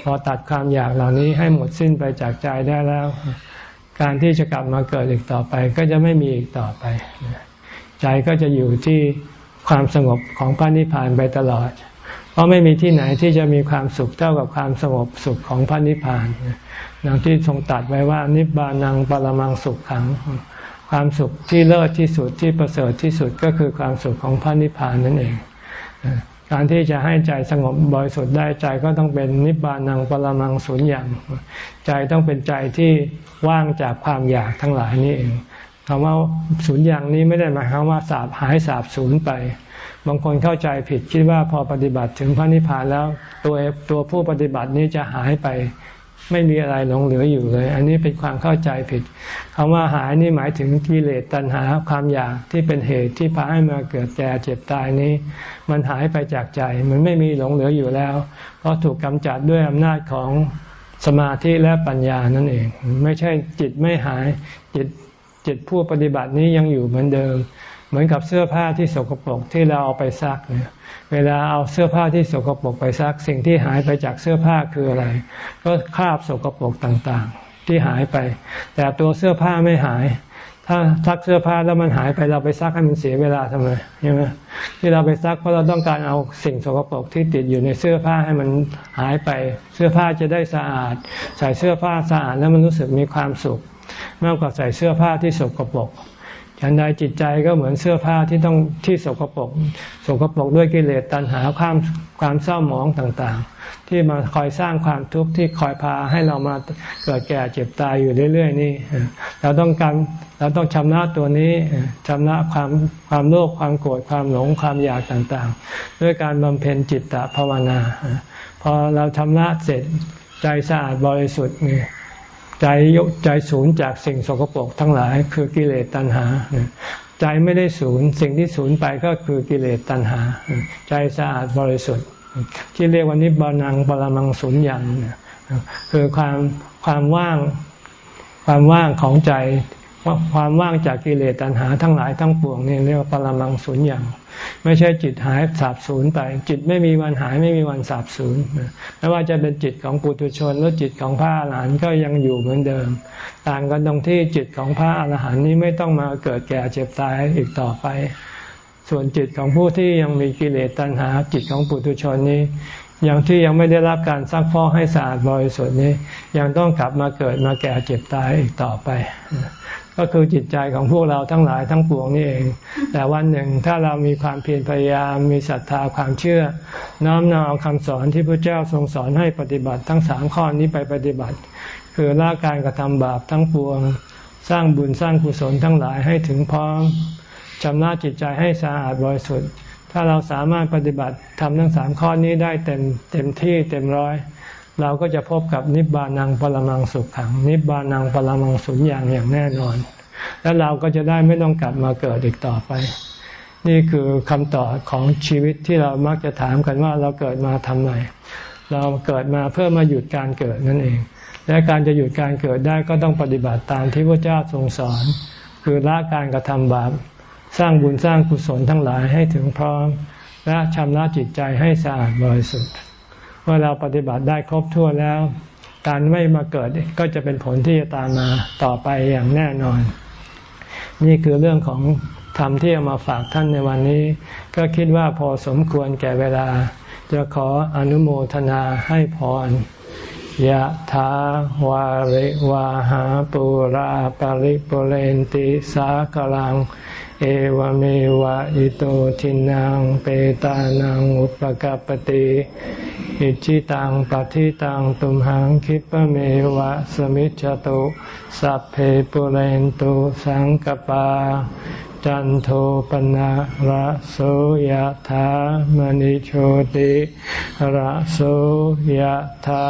พอตัดความอยากเหล่านี้ให้หมดสิ้นไปจากใจได้แล้ว การที่จะกลับมาเกิดอีกต่อไป ก็จะไม่มีอีกต่อไป ใจก็จะอยู่ที่ความสงบของพระนิพพานไปตลอด เพราะไม่มีที่ไหนที่จะมีความสุขเท่ากับความสงบสุขของพระนิพพาน ดังที่ทรงตัดไว้ว่า นิบานังปรมังสุขขัง ความสุขที่เลิศที่สุดที่ประเสริฐที่สุดก็คือความสุขของพระนิพพานนั่นเอง การที่จะให้ใจสงบบริสุทธิ์ได้ใจก็ต้องเป็นนิบานังปรมังสุญญ์ใจต้องเป็นใจที่ว่างจากความอยากทั้งหลายนี่เองคำว่าศูนย์อย่างนี้ไม่ได้หมายความว่าสาบหายสาบศูนย์ไป บางคนเข้าใจผิดคิดว่าพอปฏิบัติถึงพระนิพพานแล้วตัวตัวผู้ปฏิบัตินี้จะหายไป ไม่มีอะไรหลงเหลืออยู่เลย อันนี้เป็นความเข้าใจผิดคำว่าหายนี่หมายถึงกิเลสตัณหาความอยากที่เป็นเหตุที่พาให้มาเกิดแก่เจ็บตายนี้ มันหายไปจากใจ มันไม่มีหลงเหลืออยู่แล้ว เพราะถูกกำจัดด้วยอำนาจของสมาธิและปัญญานั่นเอง ไม่ใช่จิตไม่หายจิตจิตผู้ปฏิบัตินี้ยังอยู่เหมือนเดิม เหมือนกับเสื้อผ้าที่สกปรกที่เราเอาไปซักเนี่ยเวลาเอาเสื้อผ้าที่สกปรกไปซัก สิ่งที่หายไปจากเสื้อผ้าคืออะไร ก็คราบสกปรกต่างๆ ที่หายไป แต่ตัวเสื้อผ้าไม่หาย ถ้าซักเสื้อผ้าแล้วมันหายไปเราไปซักให้มันเสียเวลาทำไมใช่ไหมที่เราไปซักเพราะเราต้องการเอาสิ่งสกปรกที่ติดอยู่ในเสื้อผ้าให้มันหายไป เสื้อผ้าจะได้สะอาด ใส่เสื้อผ้าสะอาดแล้วมันรู้สึกมีความสุข มากกว่าใส่เสื้อผ้าที่สกปรก ฉันใดจิตใจก็เหมือนเสื้อผ้าที่ต้องที่สกปรกสกปรกด้วยกิเลสตัณหาความความเศร้าหมองต่างๆ ที่มาคอยสร้างความทุกข์ที่คอยพาให้เรามาเกิดแก่เจ็บตายอยู่เรื่อย ๆ นี่ เราต้องการเราต้องชำระตัวนี้ชำระความความโลภความโกรธความหลงความอยากต่างๆ ด้วยการบำเพ็ญจิตตภาวนา พอเราชำระเสร็จใจสะอาดบริสุทธิ์นี่ ใจยกใจศูนย์จากสิ่งสกปรกทั้งหลายคือกิเลสตัณหา ใจไม่ได้ศูนย์สิ่งที่ศูนย์ไปก็คือกิเลสตัณหา ใจสะอาดบริสุทธิ์ ที่เรียกว่านิบานังปรมังศูนย์อย่างคือความความว่างความว่างของใจ ความว่างจากกิเลสตัณหาทั้งหลายทั้งปวงนี่เรียกว่าปรมังศูนย์อย่าง ไม่ใช่จิตหายสาบสูญไป จิตไม่มีวันหายไม่มีวันสาบสูญไม่ว่าจะเป็นจิตของปุถุชนหรือจิตของพระอรหันต์ก็ยังอยู่เหมือนเดิม ต่างกันตรงที่จิตของพระอรหันต์นี้ไม่ต้องมาเกิดแก่เจ็บตายอีกต่อไป ส่วนจิตของผู้ที่ยังมีกิเลสตัณหา จิตของปุถุชนนี้อย่างที่ยังไม่ได้รับการซักฟอกให้สะอาดบริสุทธิ์นี้ ยังต้องกลับมาเกิดมาแก่เจ็บตายอีกต่อไป ก็คือจิตใจของพวกเราทั้งหลายทั้งปวงนี่เอง แต่วันหนึ่งถ้าเรามีความเพียรพยายามมีศรัทธาความเชื่อ น้อมนำเอาคำสอนที่พระเจ้าทรงสอนให้ปฏิบัติทั้งสามข้อนี้ไปปฏิบัติ คือละการกระทำบาปทั้งปวง สร้างบุญสร้างกุศลทั้งหลายให้ถึงพร้อมชำระจิตใจให้สะอาดบริสุทธิ์ถ้าเราสามารถปฏิบัติทำทั้งสามข้อนี้ได้เต็มเต็มที่เต็มร้อย เราก็จะพบกับนิบานังปรมังสุขขัง นิบานังปรมังสุญญางอย่างแน่นอน แล้วเราก็จะได้ไม่ต้องกลับมาเกิดอีกต่อไป นี่คือคำตอบของชีวิตที่เรามักจะถามกันว่าเราเกิดมาทำไม เราเกิดมาเพื่อมาหยุดการเกิดนั่นเอง และการจะหยุดการเกิดได้ก็ต้องปฏิบัติตามที่พระเจ้าทรงสอน คือละการกระทำบาปสร้างบุญสร้างกุศลทั้งหลายให้ถึงพร้อม และชำระจิตใจให้สะอาดบริสุทธิ์ เมื่อเราปฏิบัติได้ครบถ้วนแล้ว การไม่มาเกิดก็จะเป็นผลที่จะตามมาต่อไปอย่างแน่นอน นี่คือเรื่องของธรรมที่เอามาฝากท่านในวันนี้ ก็คิดว่าพอสมควรแก่เวลา จะขออนุโมทนาให้พรยะถาวาริวาหาปุราปริปุเรนติสากลัง เอวเมวะอิโตทินังเปตานังอุปกปติอิจิตังปฏิตังตุมหังคิปเมวะสมิจจตุสัพเพปุเรนตุสังกปา จันโทปนะระโสยธามณิโชติระโสยธา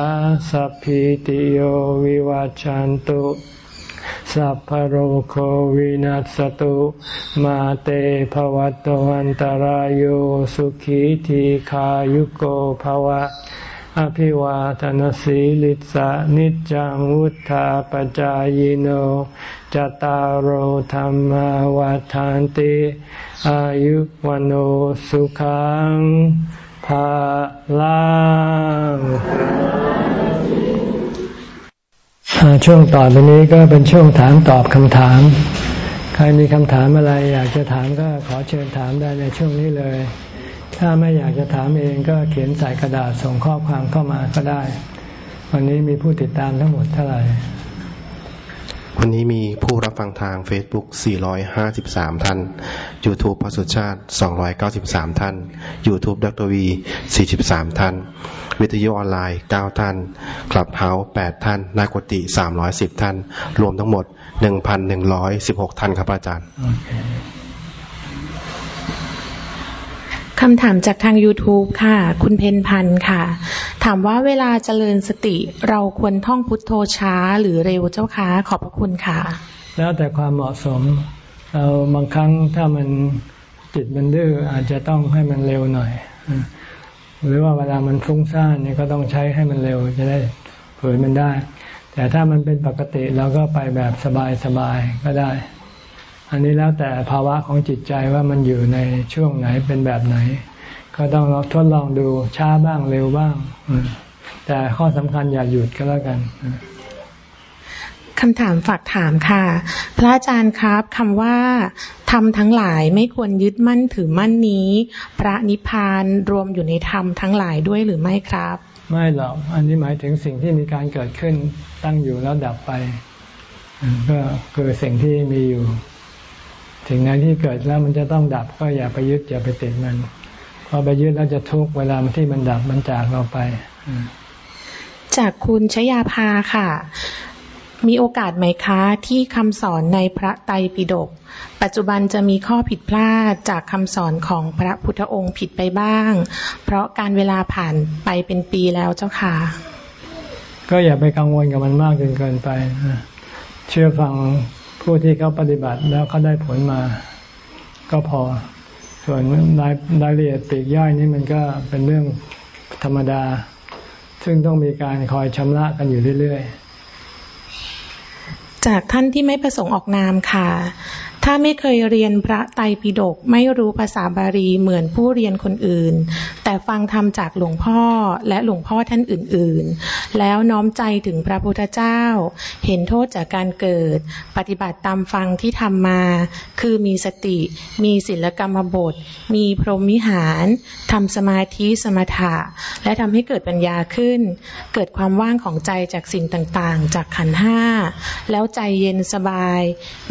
สัพพิติโยวิวัจจันตุ สัพพโรโควินัสตุมาเตภวัตวันตารโยสุขีทีขายุโกภวะ อภิวาทนสีลิสะนิจังวุธาปจายโนจตารโหธรรมวาทานติอายุวันโอสุขังภาลัง ช่วงต่อไปนี้ก็เป็นช่วงถามตอบคำถาม ใครมีคำถามอะไร อยากจะถามก็ขอเชิญถามได้ในช่วงนี้เลย ถ้าไม่อยากจะถามเองก็เขียนใส่กระดาษส่งข้อความเข้ามาก็ได้ วันนี้มีผู้ติดตามทั้งหมดเท่าไหร่ วันนี้มีผู้รับฟังทาง Facebook 453 ท่าน YouTube พระสุชาติ 293 ท่าน YouTube ดรวี 43 ท่าน วิทยุออนไลน์ 9 ท่าน คลับเฮาส์8ท่าน นากติ310 ท่าน รวมทั้งหมด 1,116 ท่านครับอาจารย์คำถามจากทาง YouTube ค่ะ คุณเพนพันธ์ค่ะ ถามว่าเวลาเจริญสติเราควรท่องพุทโธช้าหรือเร็วเจ้าคะขอบพระคุณค่ะ แล้วแต่ความเหมาะสม เราบางครั้งถ้ามันจิตมันดื้ออาจจะต้องให้มันเร็วหน่อย หรือว่าเวลามันฟุ้งซ่านเนี่ยก็ต้องใช้ให้มันเร็วจะได้เผยมันได้ แต่ถ้ามันเป็นปกติเราก็ไปแบบสบายๆก็ได้ อันนี้แล้วแต่ภาวะของจิตใจว่ามันอยู่ในช่วงไหนเป็นแบบไหน ก็ต้องทดลองดูช้าบ้างเร็วบ้าง แต่ข้อสำคัญอย่าหยุดก็แล้วกัน คำถามฝากถามค่ะ พระอาจารย์ครับคำว่าทำทั้งหลายไม่ควรยึดมั่นถือมั่นนี้ พระนิพพานรวมอยู่ในธรรมทั้งหลายด้วยหรือไม่ครับ ไม่หรอกอันนี้หมายถึงสิ่งที่มีการเกิดขึ้นตั้งอยู่แล้วดับไป ก็คือสิ่งที่มีอยู่สิ่งไหนที่เกิดแล้วมันจะต้องดับก็อย่าไปยึดอย่าไปติดมันพอไปยึดแล้วจะทุกเวลาที่มันดับมันจากเราไปจากคุณชยาภาค่ะ มีโอกาสไหมคะที่คำสอนในพระไตรปิฎกปัจจุบันจะมีข้อผิดพลาดจากคำสอนของพระพุทธองค์ผิดไปบ้าง เพราะการเวลาผ่านไปเป็นปีแล้วเจ้าค่ะ ก็อย่าไปกังวลกับมันมากจนเกินไป เชื่อฟังผู้ที่เขาปฏิบัติแล้วเขาได้ผลมา ก็พอ ส่วนรายรายละเอียดปีกย่อยนี่มันก็เป็นเรื่องธรรมดา ซึ่งต้องมีการคอยชำระกันอยู่เรื่อยๆ จากท่านที่ไม่ประสงค์ออกนามค่ะ ถ้าไม่เคยเรียนพระไตรปิฎกไม่รู้ภาษาบาลีเหมือนผู้เรียนคนอื่น แต่ฟังธรรมจากหลวงพ่อและหลวงพ่อท่านอื่น ๆ แล้วน้อมใจถึงพระพุทธเจ้า เห็นโทษจากการเกิด ปฏิบัติตามฟังที่ทำมา คือมีสติ มีศีลกรรมบท มีพรหมิหารทำสมาธิสมถะ และทำให้เกิดปัญญาขึ้น เกิดความว่างของใจจากสิ่งต่างๆ จากขันห้าแล้วใจเย็นสบาย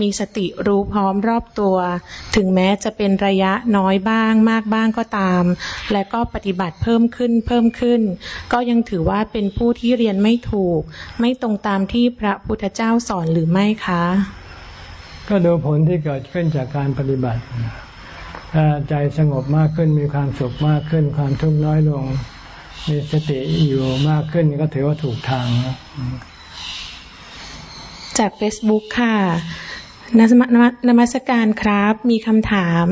มีสติรู้พอร้อมรอบตัว ถึงแม้จะเป็นระยะน้อยบ้าง มากบ้างก็ตาม และก็ปฏิบัติเพิ่มขึ้นเพิ่มขึ้น ก็ยังถือว่าเป็นผู้ที่เรียนไม่ถูก ไม่ตรงตามที่พระพุทธเจ้าสอนหรือไม่คะ ก็ดูผลที่เกิดขึ้นจากการปฏิบัติ ถ้าใจสงบมากขึ้นมีความสุขมากขึ้น ความทุกข์น้อยลง มีสติอยู่มากขึ้นก็ถือว่าถูกทางจาก Facebook ค่ะ นนมัสการครับ มีคำถาม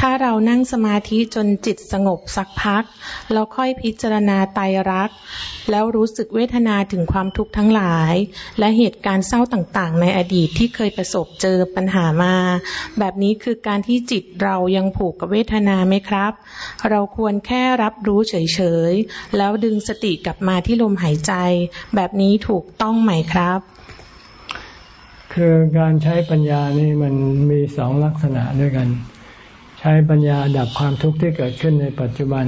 ถ้าเรานั่งสมาธิจนจิตสงบสักพัก เราค่อยพิจารณาไตรัก แล้วรู้สึกเวทนาถึงความทุกข์ทั้งหลาย และเหตุการณ์เศร้าต่างๆ ในอดีตที่เคยประสบเจอปัญหามา แบบนี้คือการที่จิตเรายังผูกกับเวทนาไหมครับ เราควรแค่รับรู้เฉยๆ แล้วดึงสติกลับมาที่ลมหายใจ แบบนี้ถูกต้องไหมครับ คือการใช้ปัญญานี่มันมีสองลักษณะด้วยกัน ใช้ปัญญาดับความทุกข์ที่เกิดขึ้นในปัจจุบัน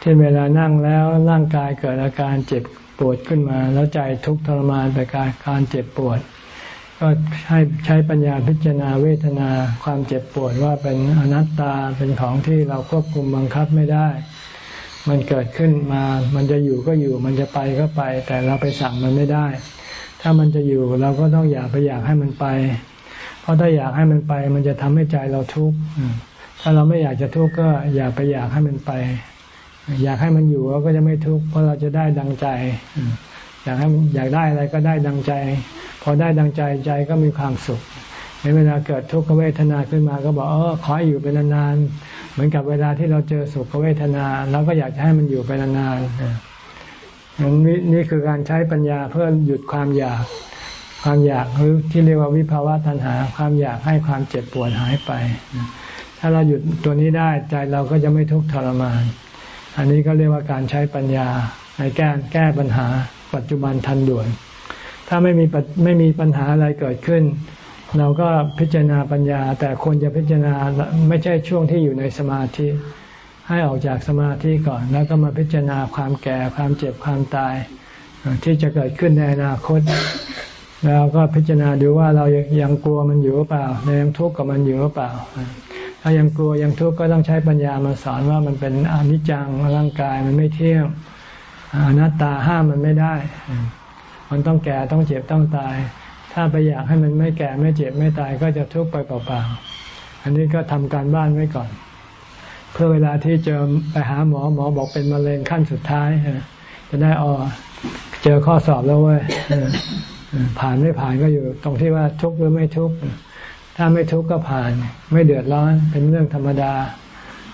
ที่เวลานั่งแล้วร่างกายเกิดอาการเจ็บปวดขึ้นมา แล้วใจทุกข์ทรมานไปการการเจ็บปวด ก็ให้ใช้ปัญญาพิจารณาเวทนาความเจ็บปวดว่าเป็นอนัตตาเป็นของที่เราควบคุมบังคับไม่ได้ มันเกิดขึ้นมา มันจะอยู่ก็อยู่ มันจะไปก็ไป แต่เราไปสั่งมันไม่ได้ ถ้ามันจะอยู่เราก็ต้องอยากไปอยากให้มันไป เพราะถ้าอยากให้มันไป มันจะทำให้ใจเราทุกข์ถ้าเราไม่อยากจะทุกข์ก็อย่าไปอยากให้มันไป อยากให้มันอยู่เราก็จะไม่ทุกข์เพราะเราจะได้ดังใจ อยากให้อยากได้อะไรก็ได้ดังใจพพอได้ดังใจใจก็มีความสุขในเวลาเกิดทุกขเวทนาขึ้นมาก็บอกเออขออยู่เป็นนานๆเหมือนกับเวลาที่เราเจอสุขเวทนาเราก็อยากจะให้มันอยู่เป็นนานๆ นี่นี่คือการใช้ปัญญาเพื่อหยุดความอยาก ความอยากหรือที่เรียกว่าวิภาวะตัณหา ความอยากให้ความเจ็บปวดหายไป ถ้าเราหยุดตัวนี้ได้ใจเราก็จะไม่ทุกข์ทรมาน อันนี้ก็เรียกว่าการใช้ปัญญาในแก้แก้ปัญหา ปัจจุบันทันด่วน ถ้าไม่มีไม่มีปัญหาอะไรเกิดขึ้น เราก็พิจารณาปัญญา แต่ควรจะพิจารณาไม่ใช่ช่วงที่อยู่ในสมาธิ ให้ออกจากสมาธิก่อน แล้วก็มาพิจารณาความแก่ความเจ็บความตาย ที่จะเกิดขึ้นในอนาคต แล้วก็พิจารณาดูว่าเรายังกลัวมันอยู่หรือเปล่ายังทุกข์กับมันอยู่หรือเปล่า ถ้ายังกลัวยังทุกข์ก็ต้องใช้ปัญญามาสอนว่ามันเป็นอนิจจังร่างกายมันไม่เที่ยงอนัตตาห้ามมันไม่ได้ มันต้องแก่ต้องเจ็บต้องตาย ถ้าไปอยากให้มันไม่แก่ไม่เจ็บไม่ตายก็จะทุกข์ไปเปล่าๆอันนี้ก็ทำการบ้านไว้ก่อน เพื่อเวลาที่เจอไปหาหมอหมอบอกเป็นมะเร็งขั้นสุดท้ายจะได้อ๋อเจอข้อสอบแล้วเว้ยผ่านไม่ผ่านก็อยู่ ตรงที่ว่าทุกข์หรือไม่ทุกข์ถ้าไม่ทุกข์ก็ผ่าน ไม่เดือดร้อนเป็นเรื่องธรรมดา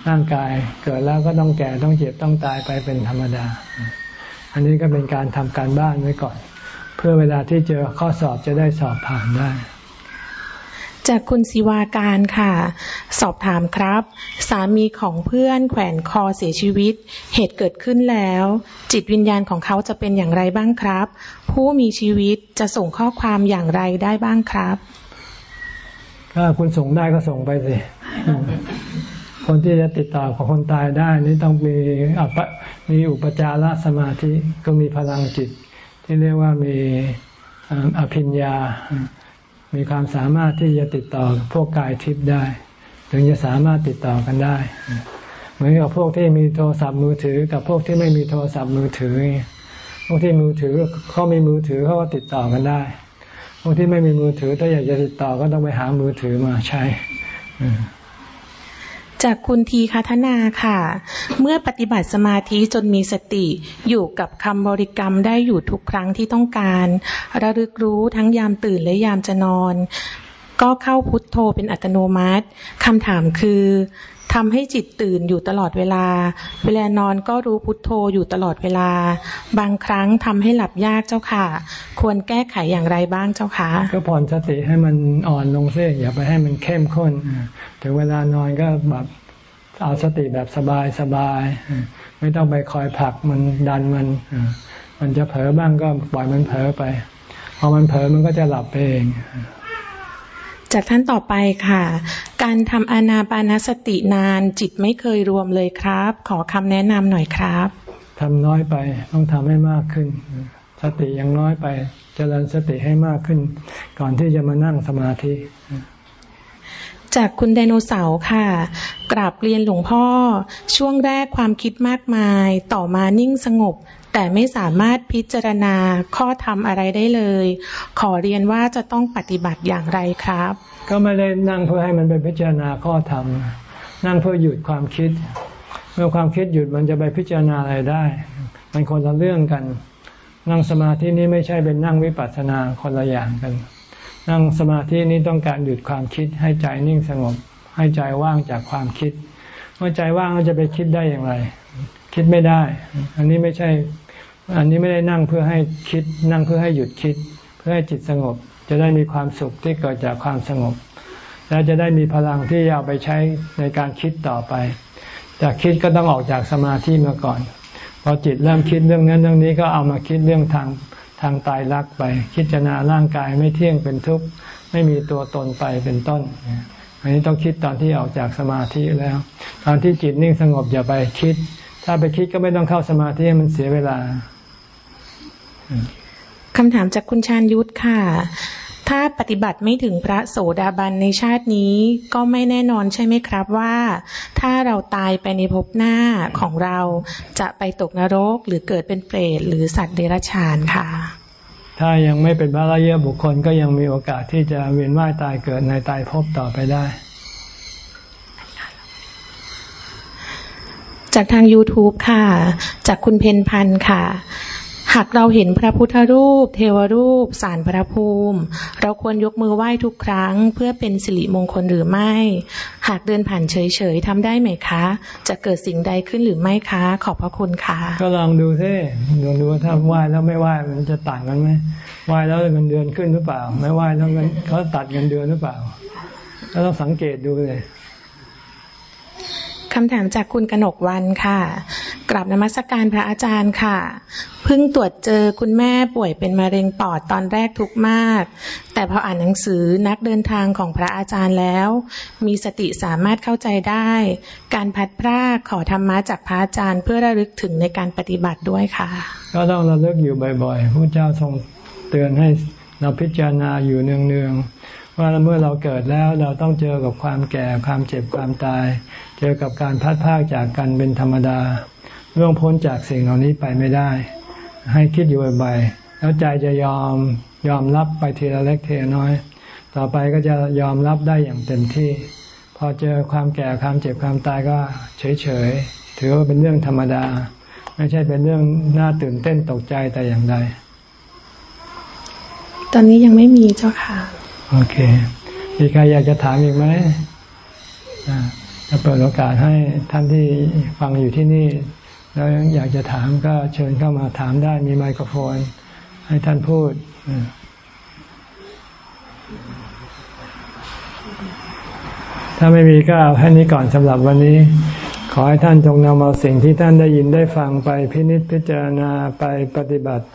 ร่างกายเกิดแล้วก็ต้องแก่ต้องเจ็บต้องตายไปเป็นธรรมดา อันนี้ก็เป็นการทำการบ้านไว้ก่อน เพื่อเวลาที่เจอข้อสอบจะได้สอบผ่านได้ จากคุณศิวาการค่ะ สอบถามครับ สามีของเพื่อนแขวนคอเสียชีวิต เหตุเกิดขึ้นแล้ว จิตวิญญาณของเขาจะเป็นอย่างไรบ้างครับ ผู้มีชีวิตจะส่งข้อความอย่างไรได้บ้างครับถ้าคุณส่งได้ก็ส่งไปสิคนที่จะติดต่อของคนตายได้นี่ต้องมีอมีอุปจารสมาธิก็มีพลังจิต ที่เรียกว่ามีอภิญญา มีความสามารถที่จะติดต่อพวกกายทิพย์ได้ ถึงจะสามารถติดต่อกันได้ เหมือนกับพวกที่มีโทรศัพท์มือถือ กับพวกที่ไม่มีโทรศัพท์มือถือ พวกที่มือถือเขามีมือถือเขาก็ติดต่อกันได้ พวกที่ไม่มีมือถือถ้าอยากจะติดต่อก็ต้องไปหามือถือมาใช้ จากคุณทีคัทนาค่ะ เมื่อปฏิบัติสมาธิจนมีสติอยู่กับคำบริกรรมได้อยู่ทุกครั้งที่ต้องการ ระลึกรู้ทั้งยามตื่นและยามจะนอน ก็เข้าพุทโธเป็นอัตโนมัติคำถามคือทำให้จิตตื่นอยู่ตลอดเวลา เวลานอนก็รู้พุทโธอยู่ตลอดเวลา บางครั้งทำให้หลับยากเจ้าค่ะ ควรแก้ไขอย่างไรบ้างเจ้าคะก็ผ่อนสติให้มันอ่อนลงเสียอย่าไปให้มันเข้มข้น ถึงเวลานอนก็แบบเอาสติแบบสบายสบาย ไม่ต้องไปคอยผลักมันดันมันมันจะเผลอบ้างก็ปล่อยมันเผลอไปพอมันเผลอมันก็จะหลับไปเองจากท่านต่อไปค่ะ การทำอานาปานสตินานจิตไม่เคยรวมเลยครับ ขอคำแนะนำหน่อยครับทำน้อยไปต้องทำให้มากขึ้น สติยังน้อยไปจเจริญสติให้มากขึ้น ก่อนที่จะมานั่งสมาธิ จากคุณไดโนเสาร์ค่ะ กราบเรียนหลวงพ่อ ช่วงแรกความคิดมากมาย ต่อมานิ่งสงบ แต่ไม่สามารถพิจารณาข้อธรรมอะไรได้เลย ขอเรียนว่าจะต้องปฏิบัติอย่างไรครับ ก็ไม่ได้นั่งเพื่อให้มันไปพิจารณาข้อธรรม นั่งเพื่อหยุดความคิด เมื่อความคิดหยุดมันจะไปพิจารณาอะไรได้ มันคนละเรื่องกัน นั่งสมาธินี้ไม่ใช่เป็นนั่งวิปัสสนาคนละอย่างกัน นั่งสมาธินี้ต้องการหยุดความคิดให้ใจนิ่งสงบ ให้ใจว่างจากความคิด เมื่อใจว่างเราจะไปคิดได้อย่างไร คิดไม่ได้ อันนี้ไม่ใช่ อันนี้ไม่ได้นั่งเพื่อให้คิด นั่งเพื่อให้หยุดคิด เพื่อให้จิตสงบ จะได้มีความสุขที่เกิดจากความสงบ และจะได้มีพลังที่จะเอาไปใช้ในการคิดต่อไปจากคิดก็ต้องออกจากสมาธิมาก่อนพอจิตเริ่มคิดเรื่องนั้นเรื่องนี้ก็เอามาคิดเรื่องทาง ทางตายรักไป คิดจนาร่างกายไม่เที่ยงเป็นทุกข์ไม่มีตัวตนไปเป็นต้น อันนี้ต้องคิดตอนที่ออกจากสมาธิแล้ว ตอนที่จิตนิ่งสงบอย่าไปคิด ถ้าไปคิดก็ไม่ต้องเข้าสมาธิมันเสียเวลาคำถามจากคุณชานยุทธค่ะ ถ้าปฏิบัติไม่ถึงพระโสดาบันในชาตินี้ก็ไม่แน่นอนใช่ไหมครับว่า ถ้าเราตายไปในภพหน้าของเราจะไปตกนรกหรือเกิดเป็นเปรตหรือสัตว์เดรัจฉานค่ะ ถ้ายังไม่เป็นพระรายบุคคลก็ยังมีโอกาสที่จะเวียนว่ายตายเกิดในตายภพต่อไปได้จากทาง YouTube ค่ะ จากคุณเพนพันธ์ค่ะ หากเราเห็นพระพุทธรูป เทวรูป สารพระภูมิ เราควรยกมือไหว้ทุกครั้ง เพื่อเป็นสิริมงคลหรือไม่ หากเดินผ่านเฉยๆทำได้ไหมคะ จะเกิดสิ่งใดขึ้นหรือไม่คะ ขอบพระคุณค่ะ ก็ลองดูซิลองดูว่าถ้าไหว้แล้วไม่ไหว้มันจะต่างกันไหมไหว้แล้วเงินเดือนขึ้นหรือเปล่า ไม่ไหว้แล้วเงินเขาตัดเงินเดือนหรือเปล่าก็ต้องสังเกตดูเลย คำถามจากคุณกนกวันค่ะกราบนมัสการพระอาจารย์ค่ะ เพิ่งตรวจเจอคุณแม่ป่วยเป็นมะเร็งปอดตอนแรกทุกมาก แต่พออ่านหนังสือนักเดินทางของพระอาจารย์แล้ว มีสติสามารถเข้าใจได้ การพัดพรากขอธรรมะจากพระอาจารย์ เพื่อระลึกถึงในการปฏิบัติด้วยค่ะ ก็ต้องระลึกอยู่บ่อยๆพระเจ้าทรงเตือนให้เราพิจารณาอยู่เนืองๆว่าเมื่อเราเกิดแล้วเราต้องเจอกับความแก่ความเจ็บความตาย เจอกับการพัดพากจากกันเป็นธรรมดาล่วงพ้นจากสิ่งเหล่านี้ไปไม่ได้ ให้คิดอยู่บ่อยๆแล้วใจจะยอมยอมรับไปทีละเล็กทีละน้อย ต่อไปก็จะยอมรับได้อย่างเต็มที่ พอเจอความแก่ความเจ็บความตายก็เฉยๆถือว่าเป็นเรื่องธรรมดา ไม่ใช่เป็นเรื่องน่าตื่นเต้นตกใจแต่อย่างใดตอนนี้ยังไม่มีเจ้าค่ะ โอเค มีใครอยากจะถามอีกไหม จะเปิดโอกาสให้ท่านที่ฟังอยู่ที่นี่ แล้วอยากจะถามก็เชิญเข้ามาถามได้มีไมโครโฟน ให้ท่านพูดถ้าไม่มีก็เอาแค่นี้ก่อนสำหรับวันนี้ ขอให้ท่านจงนำเอาสิ่งที่ท่านได้ยินได้ฟังไปพินิจพิจารณาไปปฏิบัติ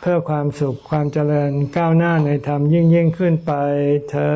เพื่อความสุขความเจริญก้าวหน้าในธรรมยิ่งยิ่งขึ้นไปเธอ